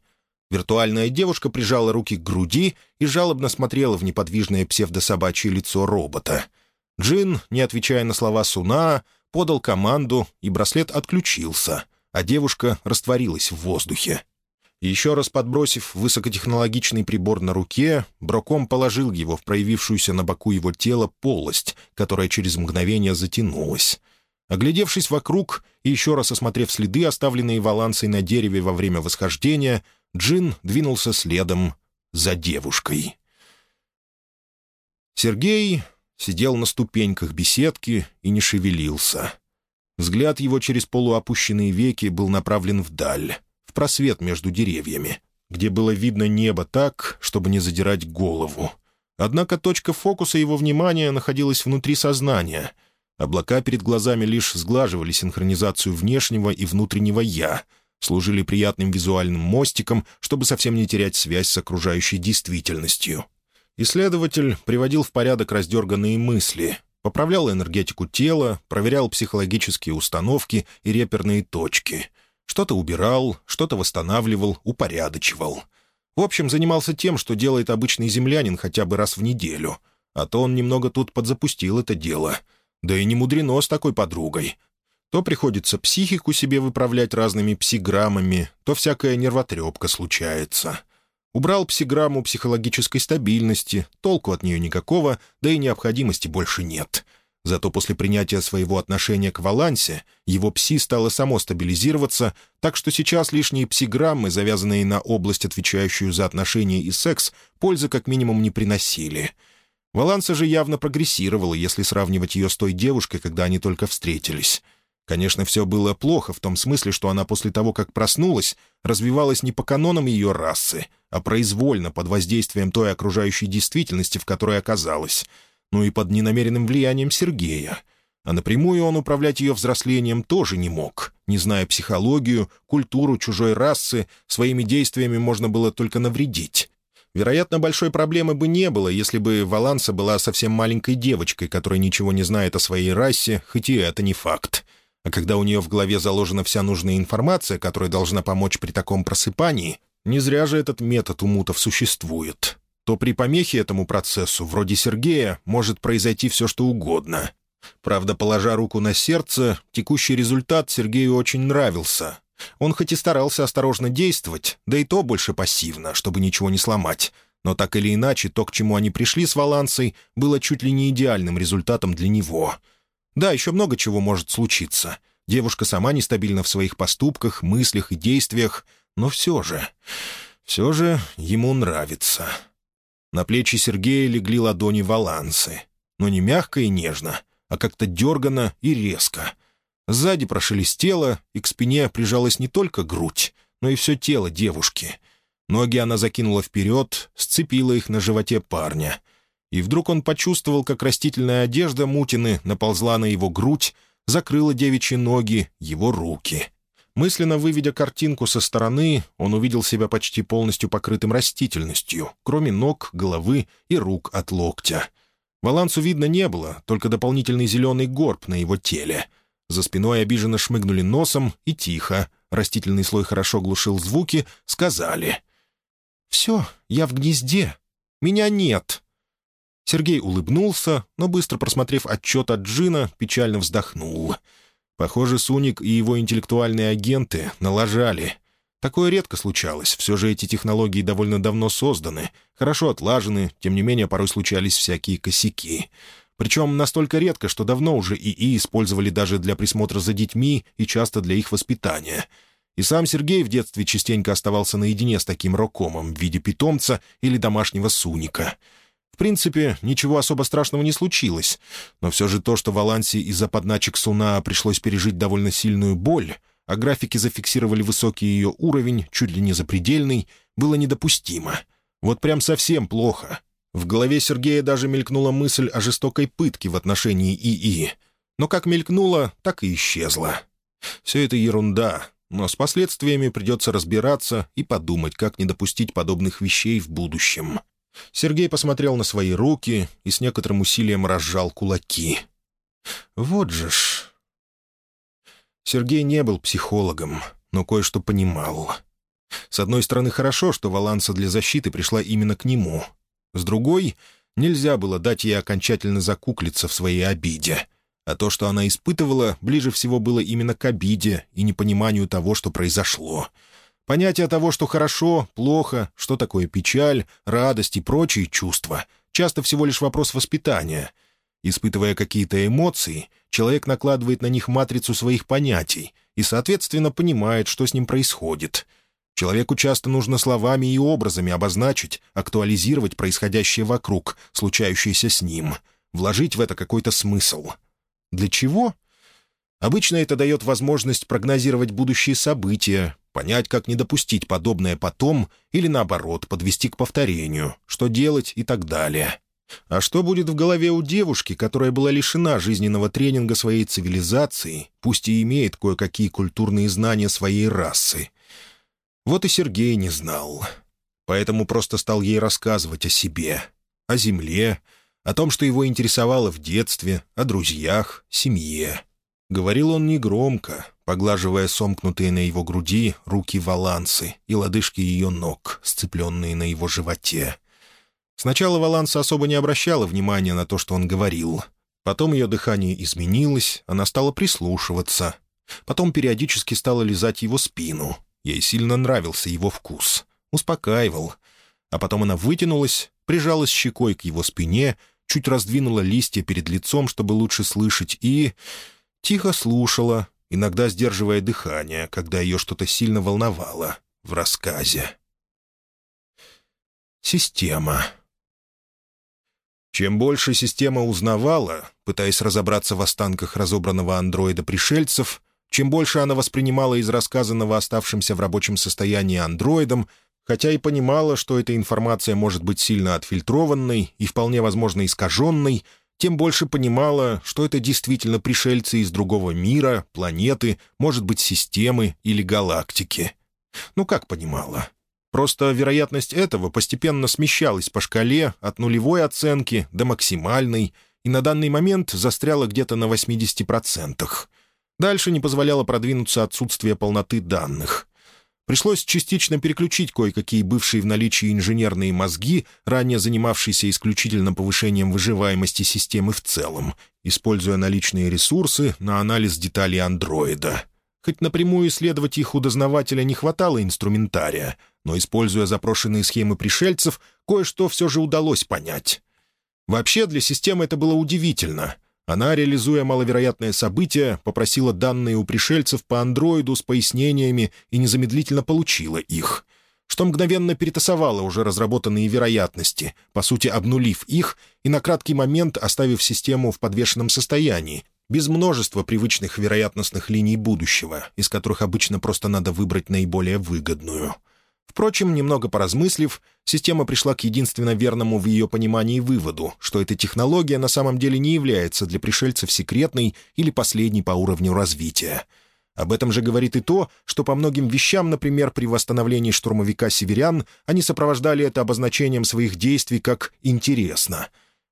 Виртуальная девушка прижала руки к груди и жалобно смотрела в неподвижное псевдособачье лицо робота. Джин, не отвечая на слова Суна, подал команду, и браслет отключился, а девушка растворилась в воздухе. Еще раз подбросив высокотехнологичный прибор на руке, Броком положил его в проявившуюся на боку его тела полость, которая через мгновение затянулась. Оглядевшись вокруг и еще раз осмотрев следы, оставленные валансой на дереве во время восхождения, Джин двинулся следом за девушкой. Сергей сидел на ступеньках беседки и не шевелился. Взгляд его через полуопущенные веки был направлен вдаль, в просвет между деревьями, где было видно небо так, чтобы не задирать голову. Однако точка фокуса его внимания находилась внутри сознания. Облака перед глазами лишь сглаживали синхронизацию внешнего и внутреннего «я», служили приятным визуальным мостиком, чтобы совсем не терять связь с окружающей действительностью. Исследователь приводил в порядок раздерганные мысли, поправлял энергетику тела, проверял психологические установки и реперные точки. Что-то убирал, что-то восстанавливал, упорядочивал. В общем, занимался тем, что делает обычный землянин хотя бы раз в неделю. А то он немного тут подзапустил это дело. Да и не мудрено с такой подругой. То приходится психику себе выправлять разными псиграммами, то всякая нервотрепка случается. Убрал псиграмму психологической стабильности, толку от нее никакого, да и необходимости больше нет. Зато после принятия своего отношения к Валансе его пси стало само стабилизироваться, так что сейчас лишние псиграммы, завязанные на область, отвечающую за отношения и секс, пользы как минимум не приносили. Валанса же явно прогрессировала, если сравнивать ее с той девушкой, когда они только встретились. Конечно, все было плохо в том смысле, что она после того, как проснулась, развивалась не по канонам ее расы, а произвольно, под воздействием той окружающей действительности, в которой оказалась, ну и под ненамеренным влиянием Сергея. А напрямую он управлять ее взрослением тоже не мог. Не зная психологию, культуру чужой расы, своими действиями можно было только навредить. Вероятно, большой проблемы бы не было, если бы Валанса была совсем маленькой девочкой, которая ничего не знает о своей расе, хоть и это не факт. А когда у нее в голове заложена вся нужная информация, которая должна помочь при таком просыпании, не зря же этот метод у мутов существует, то при помехе этому процессу, вроде Сергея, может произойти все, что угодно. Правда, положа руку на сердце, текущий результат Сергею очень нравился. Он хоть и старался осторожно действовать, да и то больше пассивно, чтобы ничего не сломать, но так или иначе то, к чему они пришли с Валансой, было чуть ли не идеальным результатом для него — да, еще много чего может случиться. Девушка сама нестабильна в своих поступках, мыслях и действиях, но все же... Все же ему нравится. На плечи Сергея легли ладони Валансы. Но не мягко и нежно, а как-то дергано и резко. Сзади прошелестело, и к спине прижалась не только грудь, но и все тело девушки. Ноги она закинула вперед, сцепила их на животе парня — и вдруг он почувствовал, как растительная одежда Мутины наползла на его грудь, закрыла девичьи ноги, его руки. Мысленно выведя картинку со стороны, он увидел себя почти полностью покрытым растительностью, кроме ног, головы и рук от локтя. Балансу видно не было, только дополнительный зеленый горб на его теле. За спиной обиженно шмыгнули носом и тихо, растительный слой хорошо глушил звуки, сказали. «Все, я в гнезде. Меня нет». Сергей улыбнулся, но, быстро просмотрев отчет от Джина, печально вздохнул. Похоже, Суник и его интеллектуальные агенты налажали. Такое редко случалось, все же эти технологии довольно давно созданы, хорошо отлажены, тем не менее порой случались всякие косяки. Причем настолько редко, что давно уже ИИ использовали даже для присмотра за детьми и часто для их воспитания. И сам Сергей в детстве частенько оставался наедине с таким рокомом в виде питомца или домашнего суника — принципе, ничего особо страшного не случилось, но все же то, что Валансе из-за подначек Суна пришлось пережить довольно сильную боль, а графики зафиксировали высокий ее уровень, чуть ли не запредельный, было недопустимо. Вот прям совсем плохо. В голове Сергея даже мелькнула мысль о жестокой пытке в отношении ИИ. Но как мелькнула, так и исчезла. Все это ерунда, но с последствиями придется разбираться и подумать, как не допустить подобных вещей в будущем. Сергей посмотрел на свои руки и с некоторым усилием разжал кулаки. «Вот же ж...» Сергей не был психологом, но кое-что понимал. С одной стороны, хорошо, что Валанса для защиты пришла именно к нему. С другой, нельзя было дать ей окончательно закуклиться в своей обиде. А то, что она испытывала, ближе всего было именно к обиде и непониманию того, что произошло — Понятие того, что хорошо, плохо, что такое печаль, радость и прочие чувства, часто всего лишь вопрос воспитания. Испытывая какие-то эмоции, человек накладывает на них матрицу своих понятий и, соответственно, понимает, что с ним происходит. Человеку часто нужно словами и образами обозначить, актуализировать происходящее вокруг, случающееся с ним, вложить в это какой-то смысл. Для чего? Обычно это дает возможность прогнозировать будущие события, понять, как не допустить подобное потом или, наоборот, подвести к повторению, что делать и так далее. А что будет в голове у девушки, которая была лишена жизненного тренинга своей цивилизации, пусть и имеет кое-какие культурные знания своей расы? Вот и Сергей не знал. Поэтому просто стал ей рассказывать о себе, о земле, о том, что его интересовало в детстве, о друзьях, семье. Говорил он негромко, поглаживая сомкнутые на его груди руки Валансы и лодыжки ее ног, сцепленные на его животе. Сначала Валанса особо не обращала внимания на то, что он говорил. Потом ее дыхание изменилось, она стала прислушиваться. Потом периодически стала лизать его спину. Ей сильно нравился его вкус. Успокаивал. А потом она вытянулась, прижалась щекой к его спине, чуть раздвинула листья перед лицом, чтобы лучше слышать, и... тихо слушала, иногда сдерживая дыхание, когда ее что-то сильно волновало в рассказе. Система. Чем больше система узнавала, пытаясь разобраться в останках разобранного андроида пришельцев, чем больше она воспринимала из рассказанного оставшимся в рабочем состоянии андроидом, хотя и понимала, что эта информация может быть сильно отфильтрованной и вполне возможно искаженной, тем больше понимала, что это действительно пришельцы из другого мира, планеты, может быть, системы или галактики. Ну как понимала? Просто вероятность этого постепенно смещалась по шкале от нулевой оценки до максимальной и на данный момент застряла где-то на 80%. Дальше не позволяло продвинуться отсутствие полноты данных. Пришлось частично переключить кое-какие бывшие в наличии инженерные мозги, ранее занимавшиеся исключительно повышением выживаемости системы в целом, используя наличные ресурсы на анализ деталей андроида. Хоть напрямую исследовать их у дознавателя не хватало инструментария, но, используя запрошенные схемы пришельцев, кое-что все же удалось понять. Вообще, для системы это было удивительно — она, реализуя маловероятное событие, попросила данные у пришельцев по андроиду с пояснениями и незамедлительно получила их, что мгновенно перетасовало уже разработанные вероятности, по сути обнулив их и на краткий момент оставив систему в подвешенном состоянии, без множества привычных вероятностных линий будущего, из которых обычно просто надо выбрать наиболее выгодную — Впрочем, немного поразмыслив, система пришла к единственно верному в ее понимании выводу, что эта технология на самом деле не является для пришельцев секретной или последней по уровню развития. Об этом же говорит и то, что по многим вещам, например, при восстановлении штурмовика «Северян», они сопровождали это обозначением своих действий как «интересно».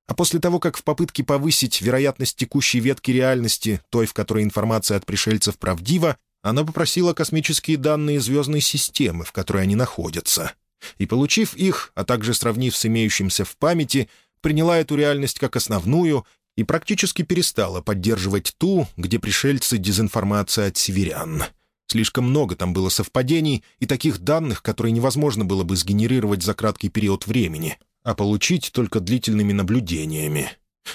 А после того, как в попытке повысить вероятность текущей ветки реальности, той, в которой информация от пришельцев правдива, она попросила космические данные звездной системы, в которой они находятся. И, получив их, а также сравнив с имеющимся в памяти, приняла эту реальность как основную и практически перестала поддерживать ту, где пришельцы дезинформация от северян. Слишком много там было совпадений и таких данных, которые невозможно было бы сгенерировать за краткий период времени, а получить только длительными наблюдениями.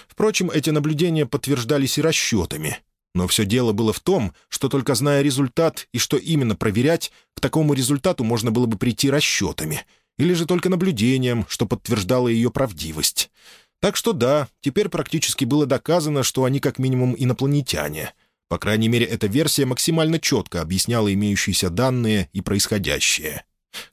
Впрочем, эти наблюдения подтверждались и расчетами, но все дело было в том, что только зная результат и что именно проверять, к такому результату можно было бы прийти расчетами, или же только наблюдением, что подтверждало ее правдивость. Так что да, теперь практически было доказано, что они как минимум инопланетяне. По крайней мере, эта версия максимально четко объясняла имеющиеся данные и происходящее.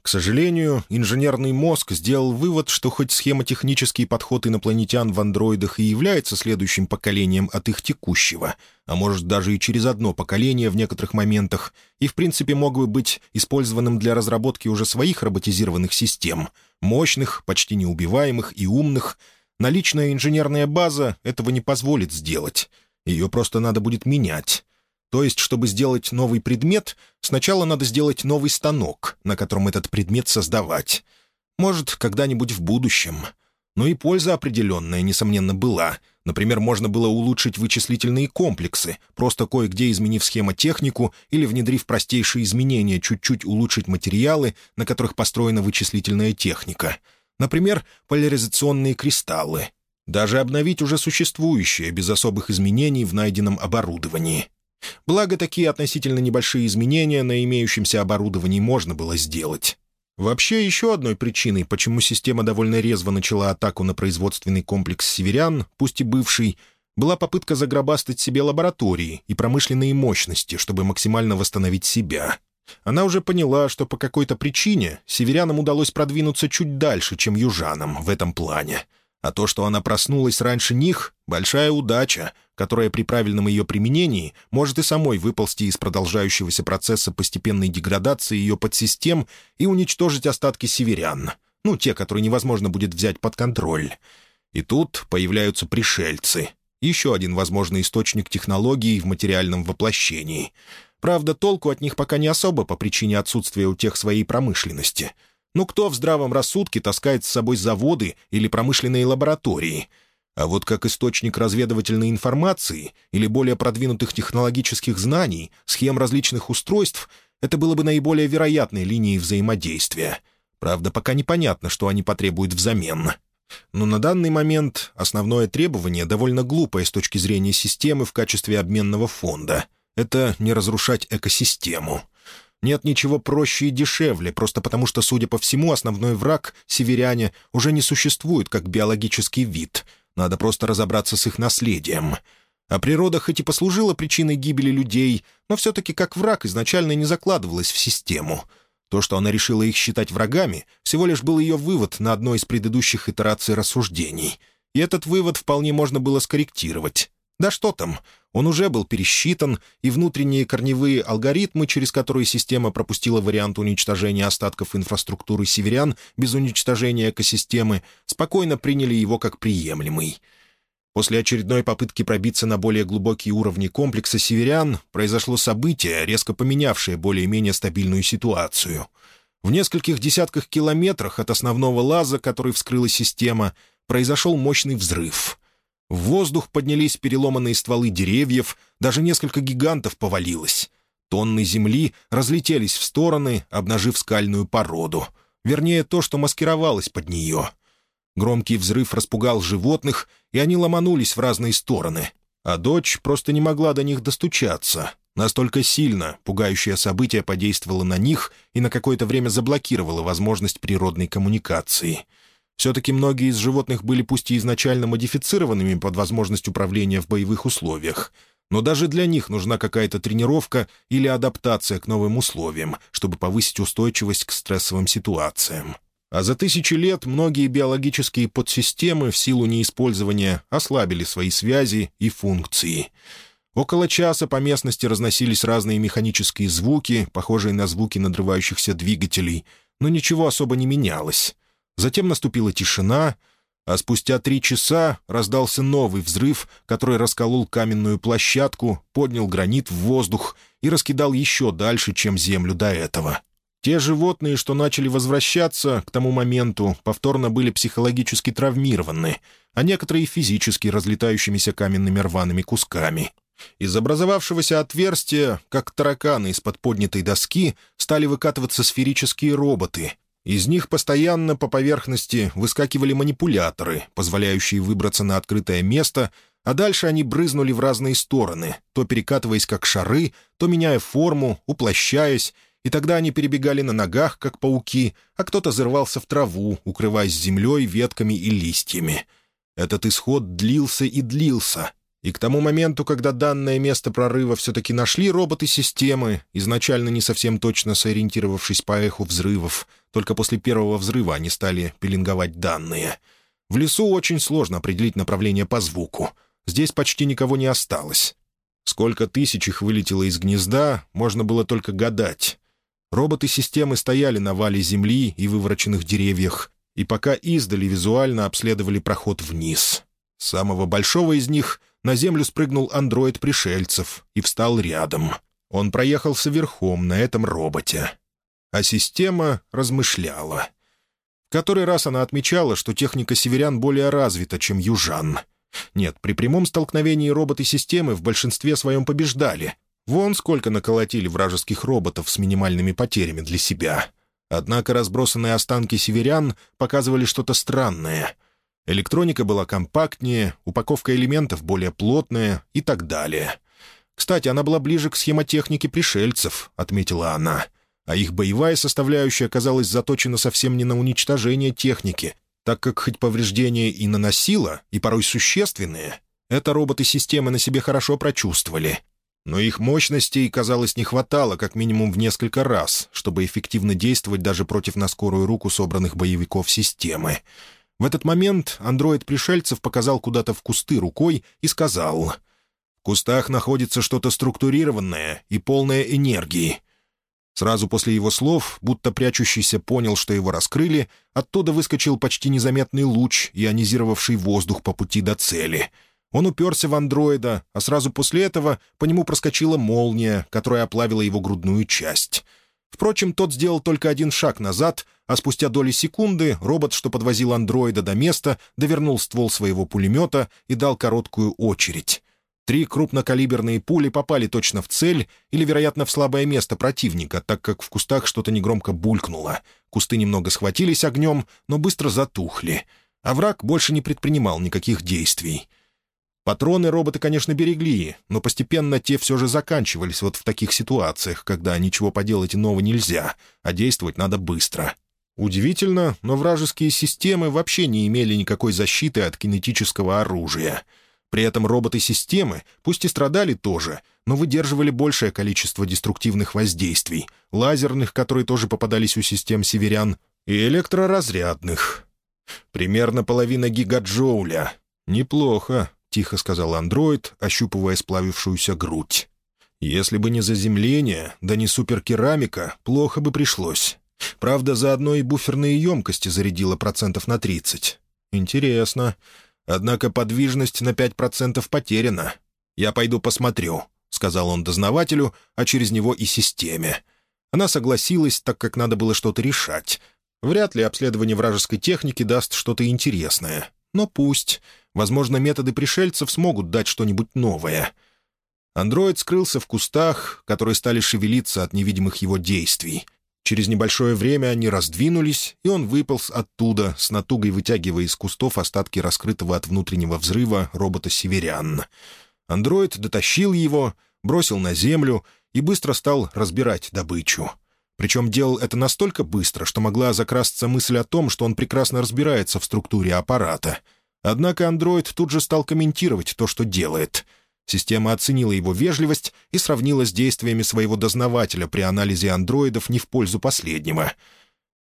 К сожалению, инженерный мозг сделал вывод, что хоть схемотехнический подход инопланетян в андроидах и является следующим поколением от их текущего, а может даже и через одно поколение в некоторых моментах, и в принципе мог бы быть использованным для разработки уже своих роботизированных систем, мощных, почти неубиваемых и умных, наличная инженерная база этого не позволит сделать. Ее просто надо будет менять. То есть, чтобы сделать новый предмет, сначала надо сделать новый станок, на котором этот предмет создавать. Может, когда-нибудь в будущем. Но и польза определенная, несомненно, была. Например, можно было улучшить вычислительные комплексы, просто кое-где изменив схемотехнику или внедрив простейшие изменения, чуть-чуть улучшить материалы, на которых построена вычислительная техника. Например, поляризационные кристаллы. Даже обновить уже существующее без особых изменений в найденном оборудовании. Благо, такие относительно небольшие изменения на имеющемся оборудовании можно было сделать. Вообще, еще одной причиной, почему система довольно резво начала атаку на производственный комплекс «Северян», пусть и бывший, была попытка загробастать себе лаборатории и промышленные мощности, чтобы максимально восстановить себя. Она уже поняла, что по какой-то причине северянам удалось продвинуться чуть дальше, чем южанам в этом плане — а то, что она проснулась раньше них — большая удача, которая при правильном ее применении может и самой выползти из продолжающегося процесса постепенной деградации ее подсистем и уничтожить остатки северян, ну, те, которые невозможно будет взять под контроль. И тут появляются пришельцы. Еще один возможный источник технологий в материальном воплощении. Правда, толку от них пока не особо по причине отсутствия у тех своей промышленности. Ну кто в здравом рассудке таскает с собой заводы или промышленные лаборатории? А вот как источник разведывательной информации или более продвинутых технологических знаний, схем различных устройств, это было бы наиболее вероятной линией взаимодействия. Правда, пока непонятно, что они потребуют взамен. Но на данный момент основное требование довольно глупое с точки зрения системы в качестве обменного фонда. Это не разрушать экосистему. Нет ничего проще и дешевле, просто потому что, судя по всему, основной враг, северяне, уже не существует как биологический вид. Надо просто разобраться с их наследием. А природа хоть и послужила причиной гибели людей, но все-таки как враг изначально не закладывалась в систему — то, что она решила их считать врагами, всего лишь был ее вывод на одной из предыдущих итераций рассуждений. И этот вывод вполне можно было скорректировать. Да что там, он уже был пересчитан, и внутренние корневые алгоритмы, через которые система пропустила вариант уничтожения остатков инфраструктуры северян без уничтожения экосистемы, спокойно приняли его как приемлемый — После очередной попытки пробиться на более глубокие уровни комплекса северян произошло событие, резко поменявшее более-менее стабильную ситуацию. В нескольких десятках километрах от основного лаза, который вскрыла система, произошел мощный взрыв. В воздух поднялись переломанные стволы деревьев, даже несколько гигантов повалилось. Тонны земли разлетелись в стороны, обнажив скальную породу. Вернее, то, что маскировалось под нее — Громкий взрыв распугал животных, и они ломанулись в разные стороны. А дочь просто не могла до них достучаться. Настолько сильно пугающее событие подействовало на них и на какое-то время заблокировало возможность природной коммуникации. Все-таки многие из животных были пусть и изначально модифицированными под возможность управления в боевых условиях, но даже для них нужна какая-то тренировка или адаптация к новым условиям, чтобы повысить устойчивость к стрессовым ситуациям. А за тысячи лет многие биологические подсистемы в силу неиспользования ослабили свои связи и функции. Около часа по местности разносились разные механические звуки, похожие на звуки надрывающихся двигателей, но ничего особо не менялось. Затем наступила тишина, а спустя три часа раздался новый взрыв, который расколол каменную площадку, поднял гранит в воздух и раскидал еще дальше, чем землю до этого. Те животные, что начали возвращаться к тому моменту, повторно были психологически травмированы, а некоторые физически разлетающимися каменными рваными кусками. Из образовавшегося отверстия, как тараканы из-под поднятой доски, стали выкатываться сферические роботы. Из них постоянно по поверхности выскакивали манипуляторы, позволяющие выбраться на открытое место, а дальше они брызнули в разные стороны, то перекатываясь как шары, то меняя форму, уплощаясь, и тогда они перебегали на ногах, как пауки, а кто-то зарывался в траву, укрываясь землей, ветками и листьями. Этот исход длился и длился, и к тому моменту, когда данное место прорыва все-таки нашли роботы системы, изначально не совсем точно сориентировавшись по эху взрывов, только после первого взрыва они стали пеленговать данные. В лесу очень сложно определить направление по звуку. Здесь почти никого не осталось. Сколько тысяч их вылетело из гнезда, можно было только гадать. Роботы системы стояли на вале земли и вывороченных деревьях, и пока издали визуально обследовали проход вниз. Самого большого из них на землю спрыгнул андроид пришельцев и встал рядом. Он проехался верхом на этом роботе. А система размышляла. В который раз она отмечала, что техника северян более развита, чем южан. Нет, при прямом столкновении роботы системы в большинстве своем побеждали, Вон сколько наколотили вражеских роботов с минимальными потерями для себя. Однако разбросанные останки северян показывали что-то странное. Электроника была компактнее, упаковка элементов более плотная и так далее. «Кстати, она была ближе к схемотехнике пришельцев», — отметила она. А их боевая составляющая оказалась заточена совсем не на уничтожение техники, так как хоть повреждения и наносила, и порой существенные, это роботы системы на себе хорошо прочувствовали но их мощностей, казалось, не хватало как минимум в несколько раз, чтобы эффективно действовать даже против на скорую руку собранных боевиков системы. В этот момент андроид пришельцев показал куда-то в кусты рукой и сказал «В кустах находится что-то структурированное и полное энергии». Сразу после его слов, будто прячущийся понял, что его раскрыли, оттуда выскочил почти незаметный луч, ионизировавший воздух по пути до цели. Он уперся в андроида, а сразу после этого по нему проскочила молния, которая оплавила его грудную часть. Впрочем, тот сделал только один шаг назад, а спустя доли секунды робот, что подвозил андроида до места, довернул ствол своего пулемета и дал короткую очередь. Три крупнокалиберные пули попали точно в цель или, вероятно, в слабое место противника, так как в кустах что-то негромко булькнуло. Кусты немного схватились огнем, но быстро затухли. А враг больше не предпринимал никаких действий. Патроны роботы, конечно, берегли, но постепенно те все же заканчивались вот в таких ситуациях, когда ничего поделать иного нельзя, а действовать надо быстро. Удивительно, но вражеские системы вообще не имели никакой защиты от кинетического оружия — при этом роботы-системы, пусть и страдали тоже, но выдерживали большее количество деструктивных воздействий, лазерных, которые тоже попадались у систем северян, и электроразрядных. Примерно половина гигаджоуля. «Неплохо», — тихо сказал андроид, ощупывая сплавившуюся грудь. «Если бы не заземление, да не суперкерамика, плохо бы пришлось. Правда, заодно и буферные емкости зарядила процентов на 30. Интересно. Однако подвижность на пять процентов потеряна. Я пойду посмотрю», — сказал он дознавателю, а через него и системе. Она согласилась, так как надо было что-то решать. Вряд ли обследование вражеской техники даст что-то интересное. Но пусть. Возможно, методы пришельцев смогут дать что-нибудь новое. Андроид скрылся в кустах, которые стали шевелиться от невидимых его действий — Через небольшое время они раздвинулись, и он выполз оттуда, с натугой вытягивая из кустов остатки раскрытого от внутреннего взрыва робота «Северян». Андроид дотащил его, бросил на землю и быстро стал разбирать добычу. Причем делал это настолько быстро, что могла закрасться мысль о том, что он прекрасно разбирается в структуре аппарата. Однако андроид тут же стал комментировать то, что делает — Система оценила его вежливость и сравнила с действиями своего дознавателя при анализе андроидов не в пользу последнего.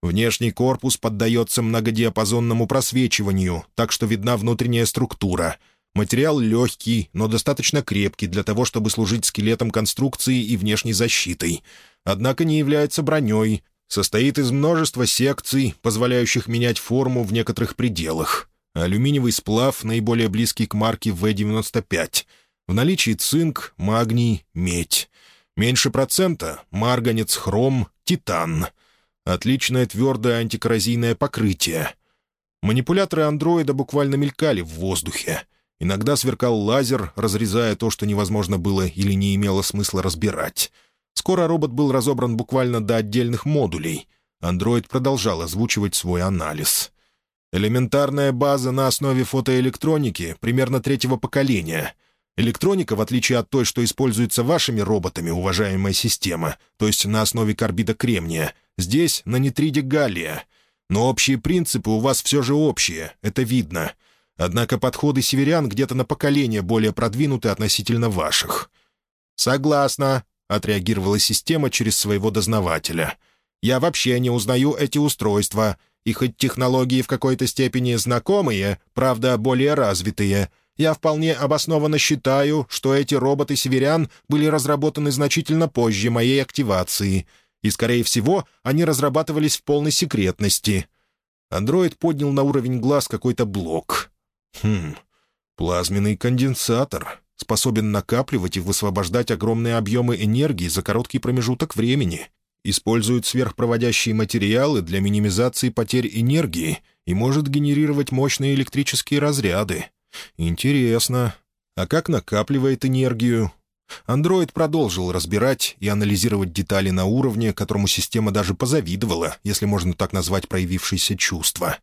Внешний корпус поддается многодиапазонному просвечиванию, так что видна внутренняя структура. Материал легкий, но достаточно крепкий для того, чтобы служить скелетом конструкции и внешней защитой. Однако не является броней, состоит из множества секций, позволяющих менять форму в некоторых пределах. Алюминиевый сплав, наиболее близкий к марке В-95 — в наличии цинк, магний, медь. Меньше процента — марганец, хром, титан. Отличное твердое антикоррозийное покрытие. Манипуляторы андроида буквально мелькали в воздухе. Иногда сверкал лазер, разрезая то, что невозможно было или не имело смысла разбирать. Скоро робот был разобран буквально до отдельных модулей. Андроид продолжал озвучивать свой анализ. Элементарная база на основе фотоэлектроники примерно третьего поколения — Электроника, в отличие от той, что используется вашими роботами, уважаемая система, то есть на основе карбида кремния, здесь на нитриде галлия. Но общие принципы у вас все же общие, это видно. Однако подходы северян где-то на поколение более продвинуты относительно ваших». «Согласна», — отреагировала система через своего дознавателя. «Я вообще не узнаю эти устройства, и хоть технологии в какой-то степени знакомые, правда, более развитые, — я вполне обоснованно считаю, что эти роботы-северян были разработаны значительно позже моей активации, и, скорее всего, они разрабатывались в полной секретности. Андроид поднял на уровень глаз какой-то блок. Хм, плазменный конденсатор способен накапливать и высвобождать огромные объемы энергии за короткий промежуток времени. Использует сверхпроводящие материалы для минимизации потерь энергии и может генерировать мощные электрические разряды. «Интересно. А как накапливает энергию?» Андроид продолжил разбирать и анализировать детали на уровне, которому система даже позавидовала, если можно так назвать проявившееся чувство.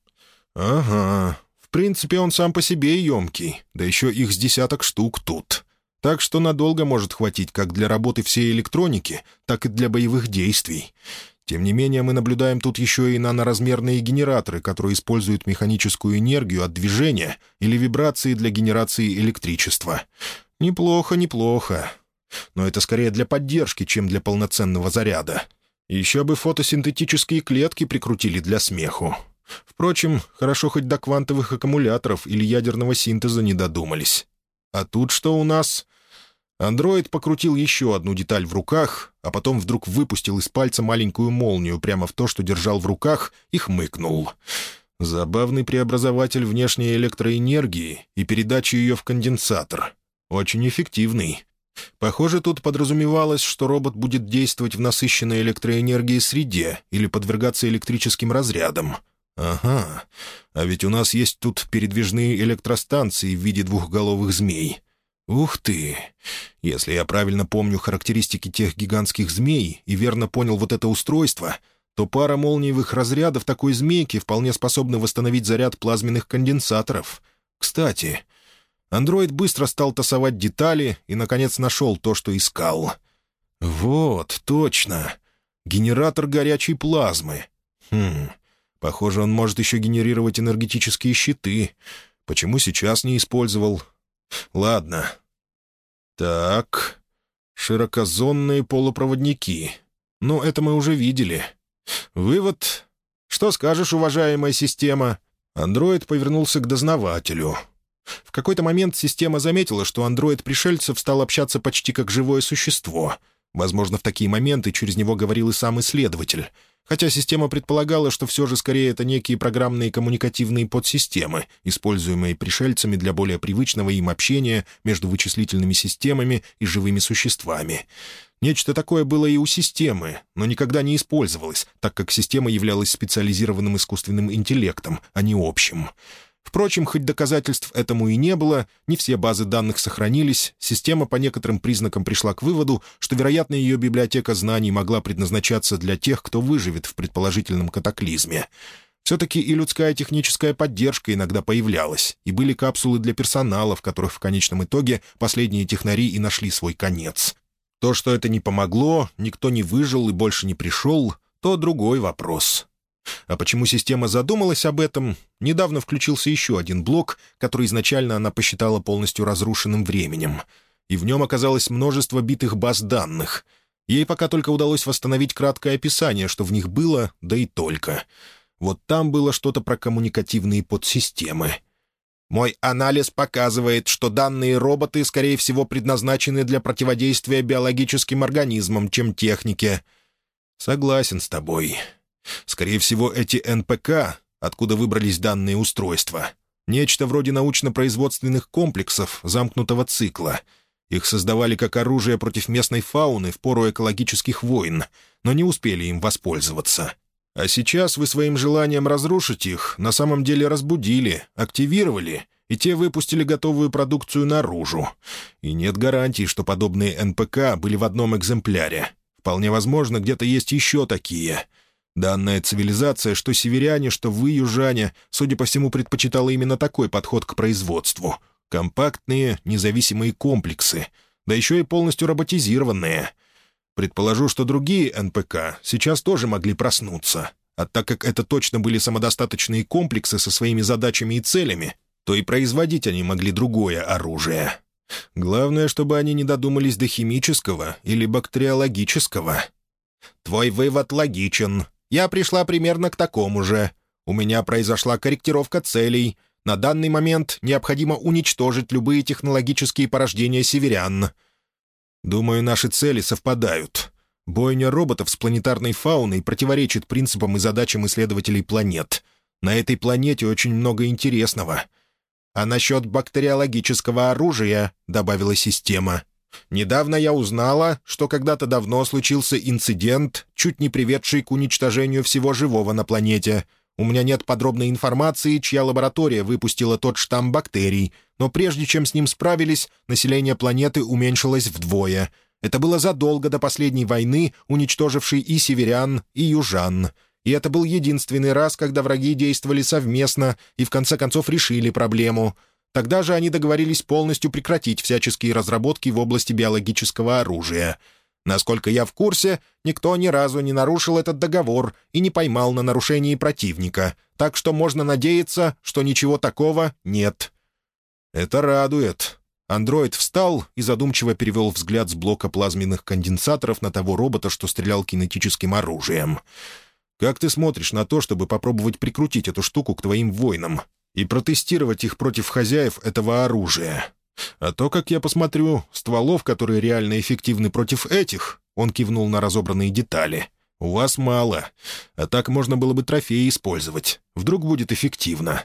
«Ага. В принципе, он сам по себе емкий, да еще их с десяток штук тут. Так что надолго может хватить как для работы всей электроники, так и для боевых действий. Тем не менее, мы наблюдаем тут еще и наноразмерные генераторы, которые используют механическую энергию от движения или вибрации для генерации электричества. Неплохо, неплохо. Но это скорее для поддержки, чем для полноценного заряда. Еще бы фотосинтетические клетки прикрутили для смеху. Впрочем, хорошо хоть до квантовых аккумуляторов или ядерного синтеза не додумались. А тут что у нас? Андроид покрутил еще одну деталь в руках, а потом вдруг выпустил из пальца маленькую молнию прямо в то, что держал в руках, и хмыкнул. Забавный преобразователь внешней электроэнергии и передачи ее в конденсатор. Очень эффективный. Похоже, тут подразумевалось, что робот будет действовать в насыщенной электроэнергией среде или подвергаться электрическим разрядам. Ага, а ведь у нас есть тут передвижные электростанции в виде двухголовых змей. Ух ты! Если я правильно помню характеристики тех гигантских змей и верно понял вот это устройство, то пара молниевых разрядов такой змейки вполне способны восстановить заряд плазменных конденсаторов. Кстати, андроид быстро стал тасовать детали и, наконец, нашел то, что искал. Вот, точно. Генератор горячей плазмы. Хм, похоже, он может еще генерировать энергетические щиты. Почему сейчас не использовал? Ладно. Так, широкозонные полупроводники. Ну, это мы уже видели. Вывод. Что скажешь, уважаемая система? Андроид повернулся к дознавателю. В какой-то момент система заметила, что андроид пришельцев стал общаться почти как живое существо. Возможно, в такие моменты через него говорил и сам исследователь — хотя система предполагала, что все же скорее это некие программные коммуникативные подсистемы, используемые пришельцами для более привычного им общения между вычислительными системами и живыми существами. Нечто такое было и у системы, но никогда не использовалось, так как система являлась специализированным искусственным интеллектом, а не общим. Впрочем, хоть доказательств этому и не было, не все базы данных сохранились, система по некоторым признакам пришла к выводу, что, вероятно, ее библиотека знаний могла предназначаться для тех, кто выживет в предположительном катаклизме. Все-таки и людская техническая поддержка иногда появлялась, и были капсулы для персонала, в которых в конечном итоге последние технари и нашли свой конец. То, что это не помогло, никто не выжил и больше не пришел, то другой вопрос. А почему система задумалась об этом? Недавно включился еще один блок, который изначально она посчитала полностью разрушенным временем. И в нем оказалось множество битых баз данных. Ей пока только удалось восстановить краткое описание, что в них было, да и только. Вот там было что-то про коммуникативные подсистемы. Мой анализ показывает, что данные роботы, скорее всего, предназначены для противодействия биологическим организмам, чем технике. Согласен с тобой. Скорее всего, эти НПК, откуда выбрались данные устройства, нечто вроде научно-производственных комплексов замкнутого цикла. Их создавали как оружие против местной фауны в пору экологических войн, но не успели им воспользоваться. А сейчас вы своим желанием разрушить их на самом деле разбудили, активировали, и те выпустили готовую продукцию наружу. И нет гарантии, что подобные НПК были в одном экземпляре. Вполне возможно, где-то есть еще такие — Данная цивилизация, что северяне, что вы, южане, судя по всему, предпочитала именно такой подход к производству. Компактные, независимые комплексы, да еще и полностью роботизированные. Предположу, что другие НПК сейчас тоже могли проснуться. А так как это точно были самодостаточные комплексы со своими задачами и целями, то и производить они могли другое оружие. Главное, чтобы они не додумались до химического или бактериологического. «Твой вывод логичен», я пришла примерно к такому же. У меня произошла корректировка целей. На данный момент необходимо уничтожить любые технологические порождения северян. Думаю, наши цели совпадают. Бойня роботов с планетарной фауной противоречит принципам и задачам исследователей планет. На этой планете очень много интересного. А насчет бактериологического оружия, — добавила система, Недавно я узнала, что когда-то давно случился инцидент, чуть не приведший к уничтожению всего живого на планете. У меня нет подробной информации, чья лаборатория выпустила тот штамм бактерий, но прежде чем с ним справились, население планеты уменьшилось вдвое. Это было задолго до последней войны, уничтожившей и северян, и южан. И это был единственный раз, когда враги действовали совместно и в конце концов решили проблему — Тогда же они договорились полностью прекратить всяческие разработки в области биологического оружия. Насколько я в курсе, никто ни разу не нарушил этот договор и не поймал на нарушении противника, так что можно надеяться, что ничего такого нет. Это радует. Андроид встал и задумчиво перевел взгляд с блока плазменных конденсаторов на того робота, что стрелял кинетическим оружием. «Как ты смотришь на то, чтобы попробовать прикрутить эту штуку к твоим воинам? И протестировать их против хозяев этого оружия. А то, как я посмотрю, стволов, которые реально эффективны против этих, он кивнул на разобранные детали, у вас мало. А так можно было бы трофеи использовать. Вдруг будет эффективно.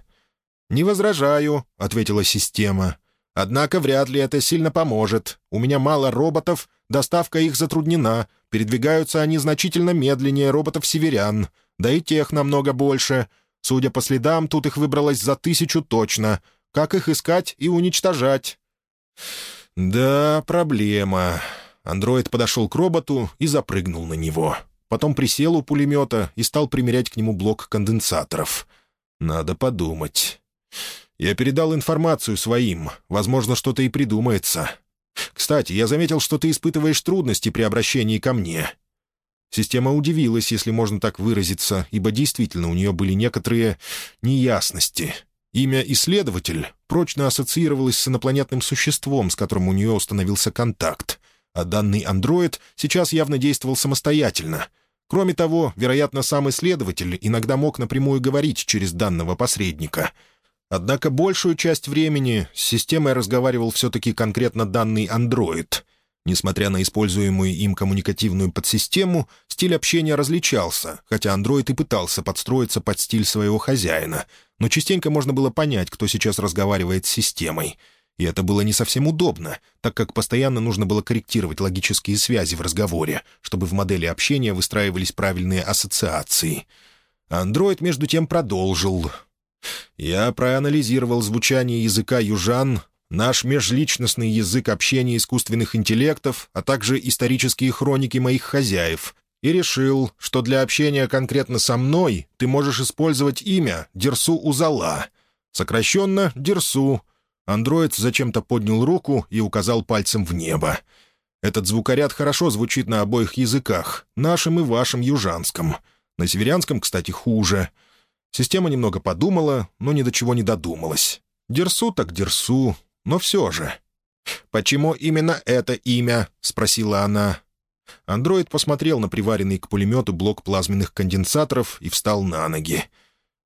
«Не возражаю», — ответила система. «Однако вряд ли это сильно поможет. У меня мало роботов, доставка их затруднена, передвигаются они значительно медленнее роботов-северян, да и тех намного больше. Судя по следам, тут их выбралось за тысячу точно. Как их искать и уничтожать?» «Да, проблема». Андроид подошел к роботу и запрыгнул на него. Потом присел у пулемета и стал примерять к нему блок конденсаторов. «Надо подумать». «Я передал информацию своим. Возможно, что-то и придумается. Кстати, я заметил, что ты испытываешь трудности при обращении ко мне». Система удивилась, если можно так выразиться, ибо действительно у нее были некоторые неясности. Имя «исследователь» прочно ассоциировалось с инопланетным существом, с которым у нее установился контакт, а данный андроид сейчас явно действовал самостоятельно. Кроме того, вероятно, сам исследователь иногда мог напрямую говорить через данного посредника — Однако большую часть времени с системой разговаривал все-таки конкретно данный андроид. Несмотря на используемую им коммуникативную подсистему, стиль общения различался, хотя андроид и пытался подстроиться под стиль своего хозяина, но частенько можно было понять, кто сейчас разговаривает с системой. И это было не совсем удобно, так как постоянно нужно было корректировать логические связи в разговоре, чтобы в модели общения выстраивались правильные ассоциации. Андроид, между тем, продолжил — я проанализировал звучание языка южан, наш межличностный язык общения искусственных интеллектов, а также исторические хроники моих хозяев, и решил, что для общения конкретно со мной ты можешь использовать имя Дерсу Узала, сокращенно Дерсу. Андроид зачем-то поднял руку и указал пальцем в небо. Этот звукоряд хорошо звучит на обоих языках, нашем и вашем южанском. На северянском, кстати, хуже — Система немного подумала, но ни до чего не додумалась. Дерсу так дерсу, но все же. «Почему именно это имя?» — спросила она. Андроид посмотрел на приваренный к пулемету блок плазменных конденсаторов и встал на ноги.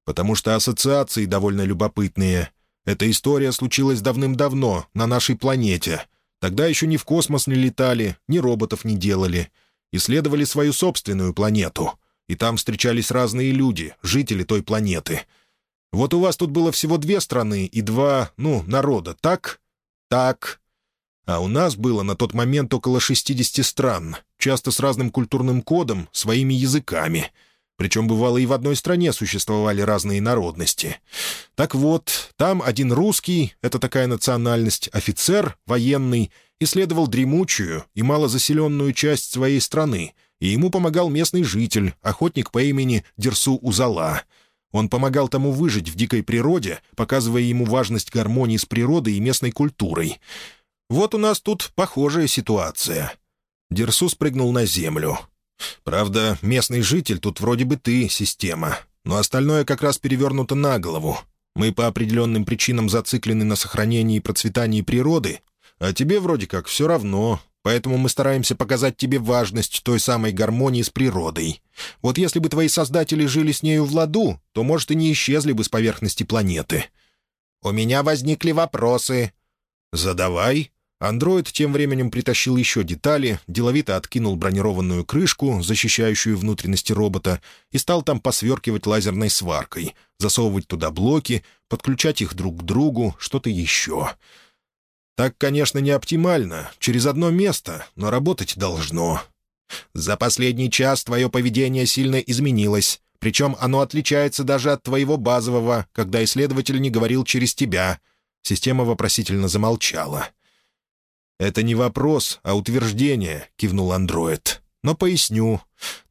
«Потому что ассоциации довольно любопытные. Эта история случилась давным-давно, на нашей планете. Тогда еще ни в космос не летали, ни роботов не делали. Исследовали свою собственную планету и там встречались разные люди, жители той планеты. Вот у вас тут было всего две страны и два, ну, народа, так? Так. А у нас было на тот момент около 60 стран, часто с разным культурным кодом, своими языками. Причем бывало и в одной стране существовали разные народности. Так вот, там один русский, это такая национальность, офицер, военный, исследовал дремучую и малозаселенную часть своей страны — и ему помогал местный житель, охотник по имени Дерсу Узала. Он помогал тому выжить в дикой природе, показывая ему важность гармонии с природой и местной культурой. Вот у нас тут похожая ситуация. Дерсу спрыгнул на землю. Правда, местный житель тут вроде бы ты, система, но остальное как раз перевернуто на голову. Мы по определенным причинам зациклены на сохранении и процветании природы, а тебе вроде как все равно, Поэтому мы стараемся показать тебе важность той самой гармонии с природой. Вот если бы твои создатели жили с нею в ладу, то, может, и не исчезли бы с поверхности планеты. У меня возникли вопросы. Задавай. Андроид тем временем притащил еще детали, деловито откинул бронированную крышку, защищающую внутренности робота, и стал там посверкивать лазерной сваркой, засовывать туда блоки, подключать их друг к другу, что-то еще — так, конечно, не оптимально, через одно место, но работать должно. За последний час твое поведение сильно изменилось, причем оно отличается даже от твоего базового, когда исследователь не говорил через тебя». Система вопросительно замолчала. «Это не вопрос, а утверждение», — кивнул андроид. «Но поясню.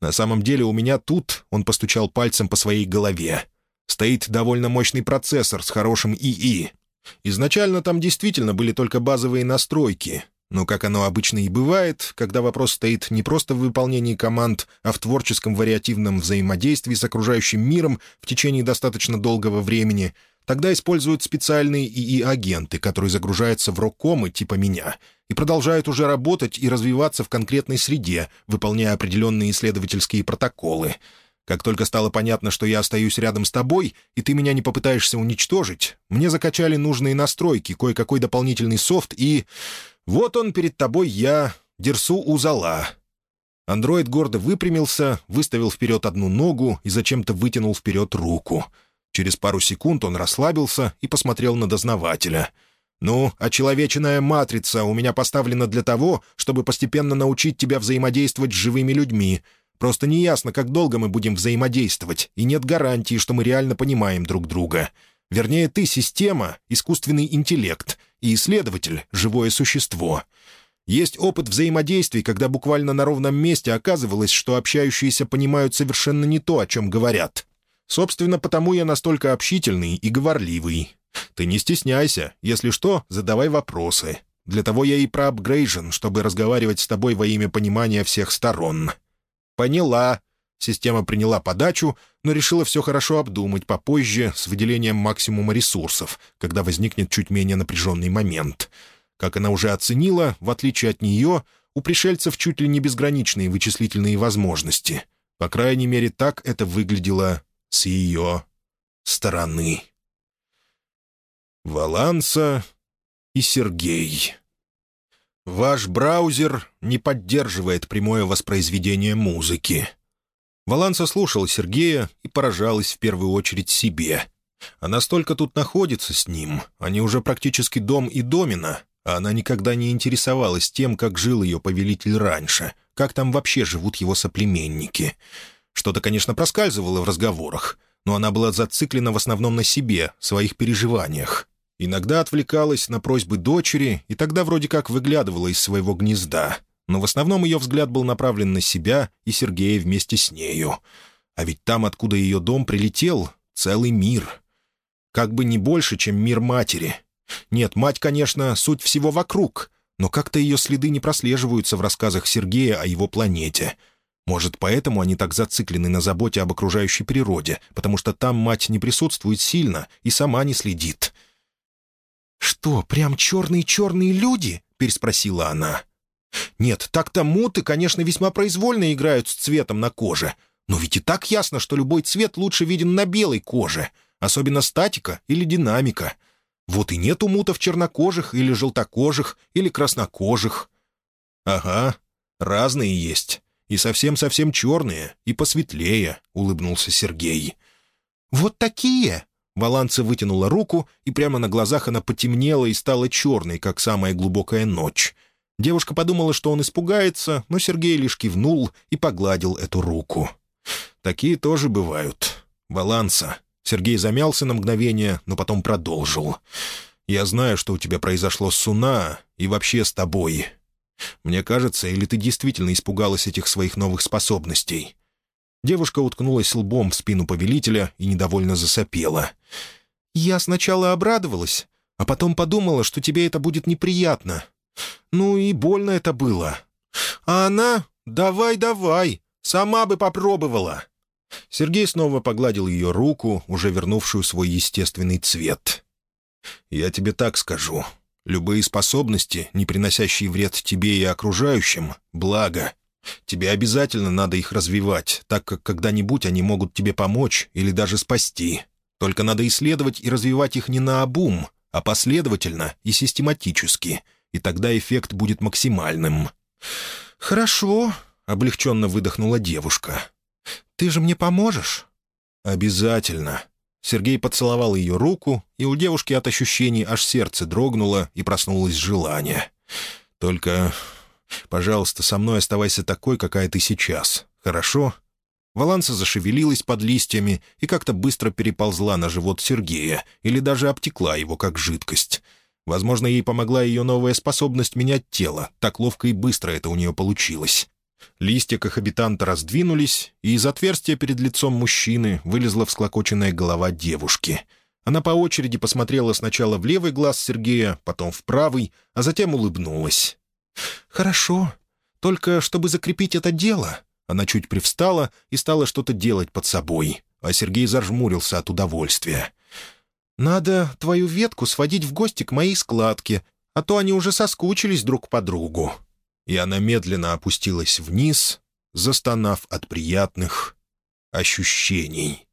На самом деле у меня тут...» — он постучал пальцем по своей голове. «Стоит довольно мощный процессор с хорошим ИИ, Изначально там действительно были только базовые настройки, но, как оно обычно и бывает, когда вопрос стоит не просто в выполнении команд, а в творческом вариативном взаимодействии с окружающим миром в течение достаточно долгого времени, тогда используют специальные ИИ-агенты, которые загружаются в роккомы типа меня и продолжают уже работать и развиваться в конкретной среде, выполняя определенные исследовательские протоколы — Как только стало понятно, что я остаюсь рядом с тобой, и ты меня не попытаешься уничтожить, мне закачали нужные настройки, кое-какой дополнительный софт, и... Вот он перед тобой я, Дерсу Узала». Андроид гордо выпрямился, выставил вперед одну ногу и зачем-то вытянул вперед руку. Через пару секунд он расслабился и посмотрел на дознавателя. «Ну, очеловеченная матрица у меня поставлена для того, чтобы постепенно научить тебя взаимодействовать с живыми людьми, Просто неясно, как долго мы будем взаимодействовать, и нет гарантии, что мы реально понимаем друг друга. Вернее, ты — система, искусственный интеллект, и исследователь — живое существо. Есть опыт взаимодействий, когда буквально на ровном месте оказывалось, что общающиеся понимают совершенно не то, о чем говорят. Собственно, потому я настолько общительный и говорливый. Ты не стесняйся, если что, задавай вопросы. Для того я и проапгрейжен, чтобы разговаривать с тобой во имя понимания всех сторон. «Поняла». Система приняла подачу, но решила все хорошо обдумать попозже с выделением максимума ресурсов, когда возникнет чуть менее напряженный момент. Как она уже оценила, в отличие от нее, у пришельцев чуть ли не безграничные вычислительные возможности. По крайней мере, так это выглядело с ее стороны. Валанса и Сергей. Ваш браузер не поддерживает прямое воспроизведение музыки. Валанса слушала Сергея и поражалась в первую очередь себе. Она столько тут находится с ним, они уже практически дом и домина, а она никогда не интересовалась тем, как жил ее повелитель раньше, как там вообще живут его соплеменники. Что-то, конечно, проскальзывало в разговорах, но она была зациклена в основном на себе, своих переживаниях. Иногда отвлекалась на просьбы дочери, и тогда вроде как выглядывала из своего гнезда. Но в основном ее взгляд был направлен на себя и Сергея вместе с нею. А ведь там, откуда ее дом прилетел, целый мир. Как бы не больше, чем мир матери. Нет, мать, конечно, суть всего вокруг, но как-то ее следы не прослеживаются в рассказах Сергея о его планете. Может, поэтому они так зациклены на заботе об окружающей природе, потому что там мать не присутствует сильно и сама не следит. «Что, прям черные-черные люди?» — переспросила она. «Нет, так-то муты, конечно, весьма произвольно играют с цветом на коже. Но ведь и так ясно, что любой цвет лучше виден на белой коже, особенно статика или динамика. Вот и нету мутов чернокожих или желтокожих или краснокожих». «Ага, разные есть. И совсем-совсем черные, и посветлее», — улыбнулся Сергей. «Вот такие!» Валанца вытянула руку, и прямо на глазах она потемнела и стала черной, как самая глубокая ночь. Девушка подумала, что он испугается, но Сергей лишь кивнул и погладил эту руку. «Такие тоже бывают. Валанса». Сергей замялся на мгновение, но потом продолжил. «Я знаю, что у тебя произошло с Суна и вообще с тобой. Мне кажется, или ты действительно испугалась этих своих новых способностей? Девушка уткнулась лбом в спину повелителя и недовольно засопела. «Я сначала обрадовалась, а потом подумала, что тебе это будет неприятно. Ну и больно это было. А она... Давай, давай, сама бы попробовала». Сергей снова погладил ее руку, уже вернувшую свой естественный цвет. «Я тебе так скажу. Любые способности, не приносящие вред тебе и окружающим, — благо. Тебе обязательно надо их развивать, так как когда-нибудь они могут тебе помочь или даже спасти. Только надо исследовать и развивать их не наобум, а последовательно и систематически, и тогда эффект будет максимальным». «Хорошо», — облегченно выдохнула девушка. «Ты же мне поможешь?» «Обязательно». Сергей поцеловал ее руку, и у девушки от ощущений аж сердце дрогнуло и проснулось желание. «Только Пожалуйста, со мной оставайся такой, какая ты сейчас. Хорошо?» Валанса зашевелилась под листьями и как-то быстро переползла на живот Сергея или даже обтекла его, как жидкость. Возможно, ей помогла ее новая способность менять тело. Так ловко и быстро это у нее получилось. Листья кохабитанта раздвинулись, и из отверстия перед лицом мужчины вылезла всклокоченная голова девушки. Она по очереди посмотрела сначала в левый глаз Сергея, потом в правый, а затем улыбнулась. «Хорошо. Только чтобы закрепить это дело...» Она чуть привстала и стала что-то делать под собой, а Сергей зажмурился от удовольствия. «Надо твою ветку сводить в гости к моей складке, а то они уже соскучились друг по другу». И она медленно опустилась вниз, застонав от приятных ощущений.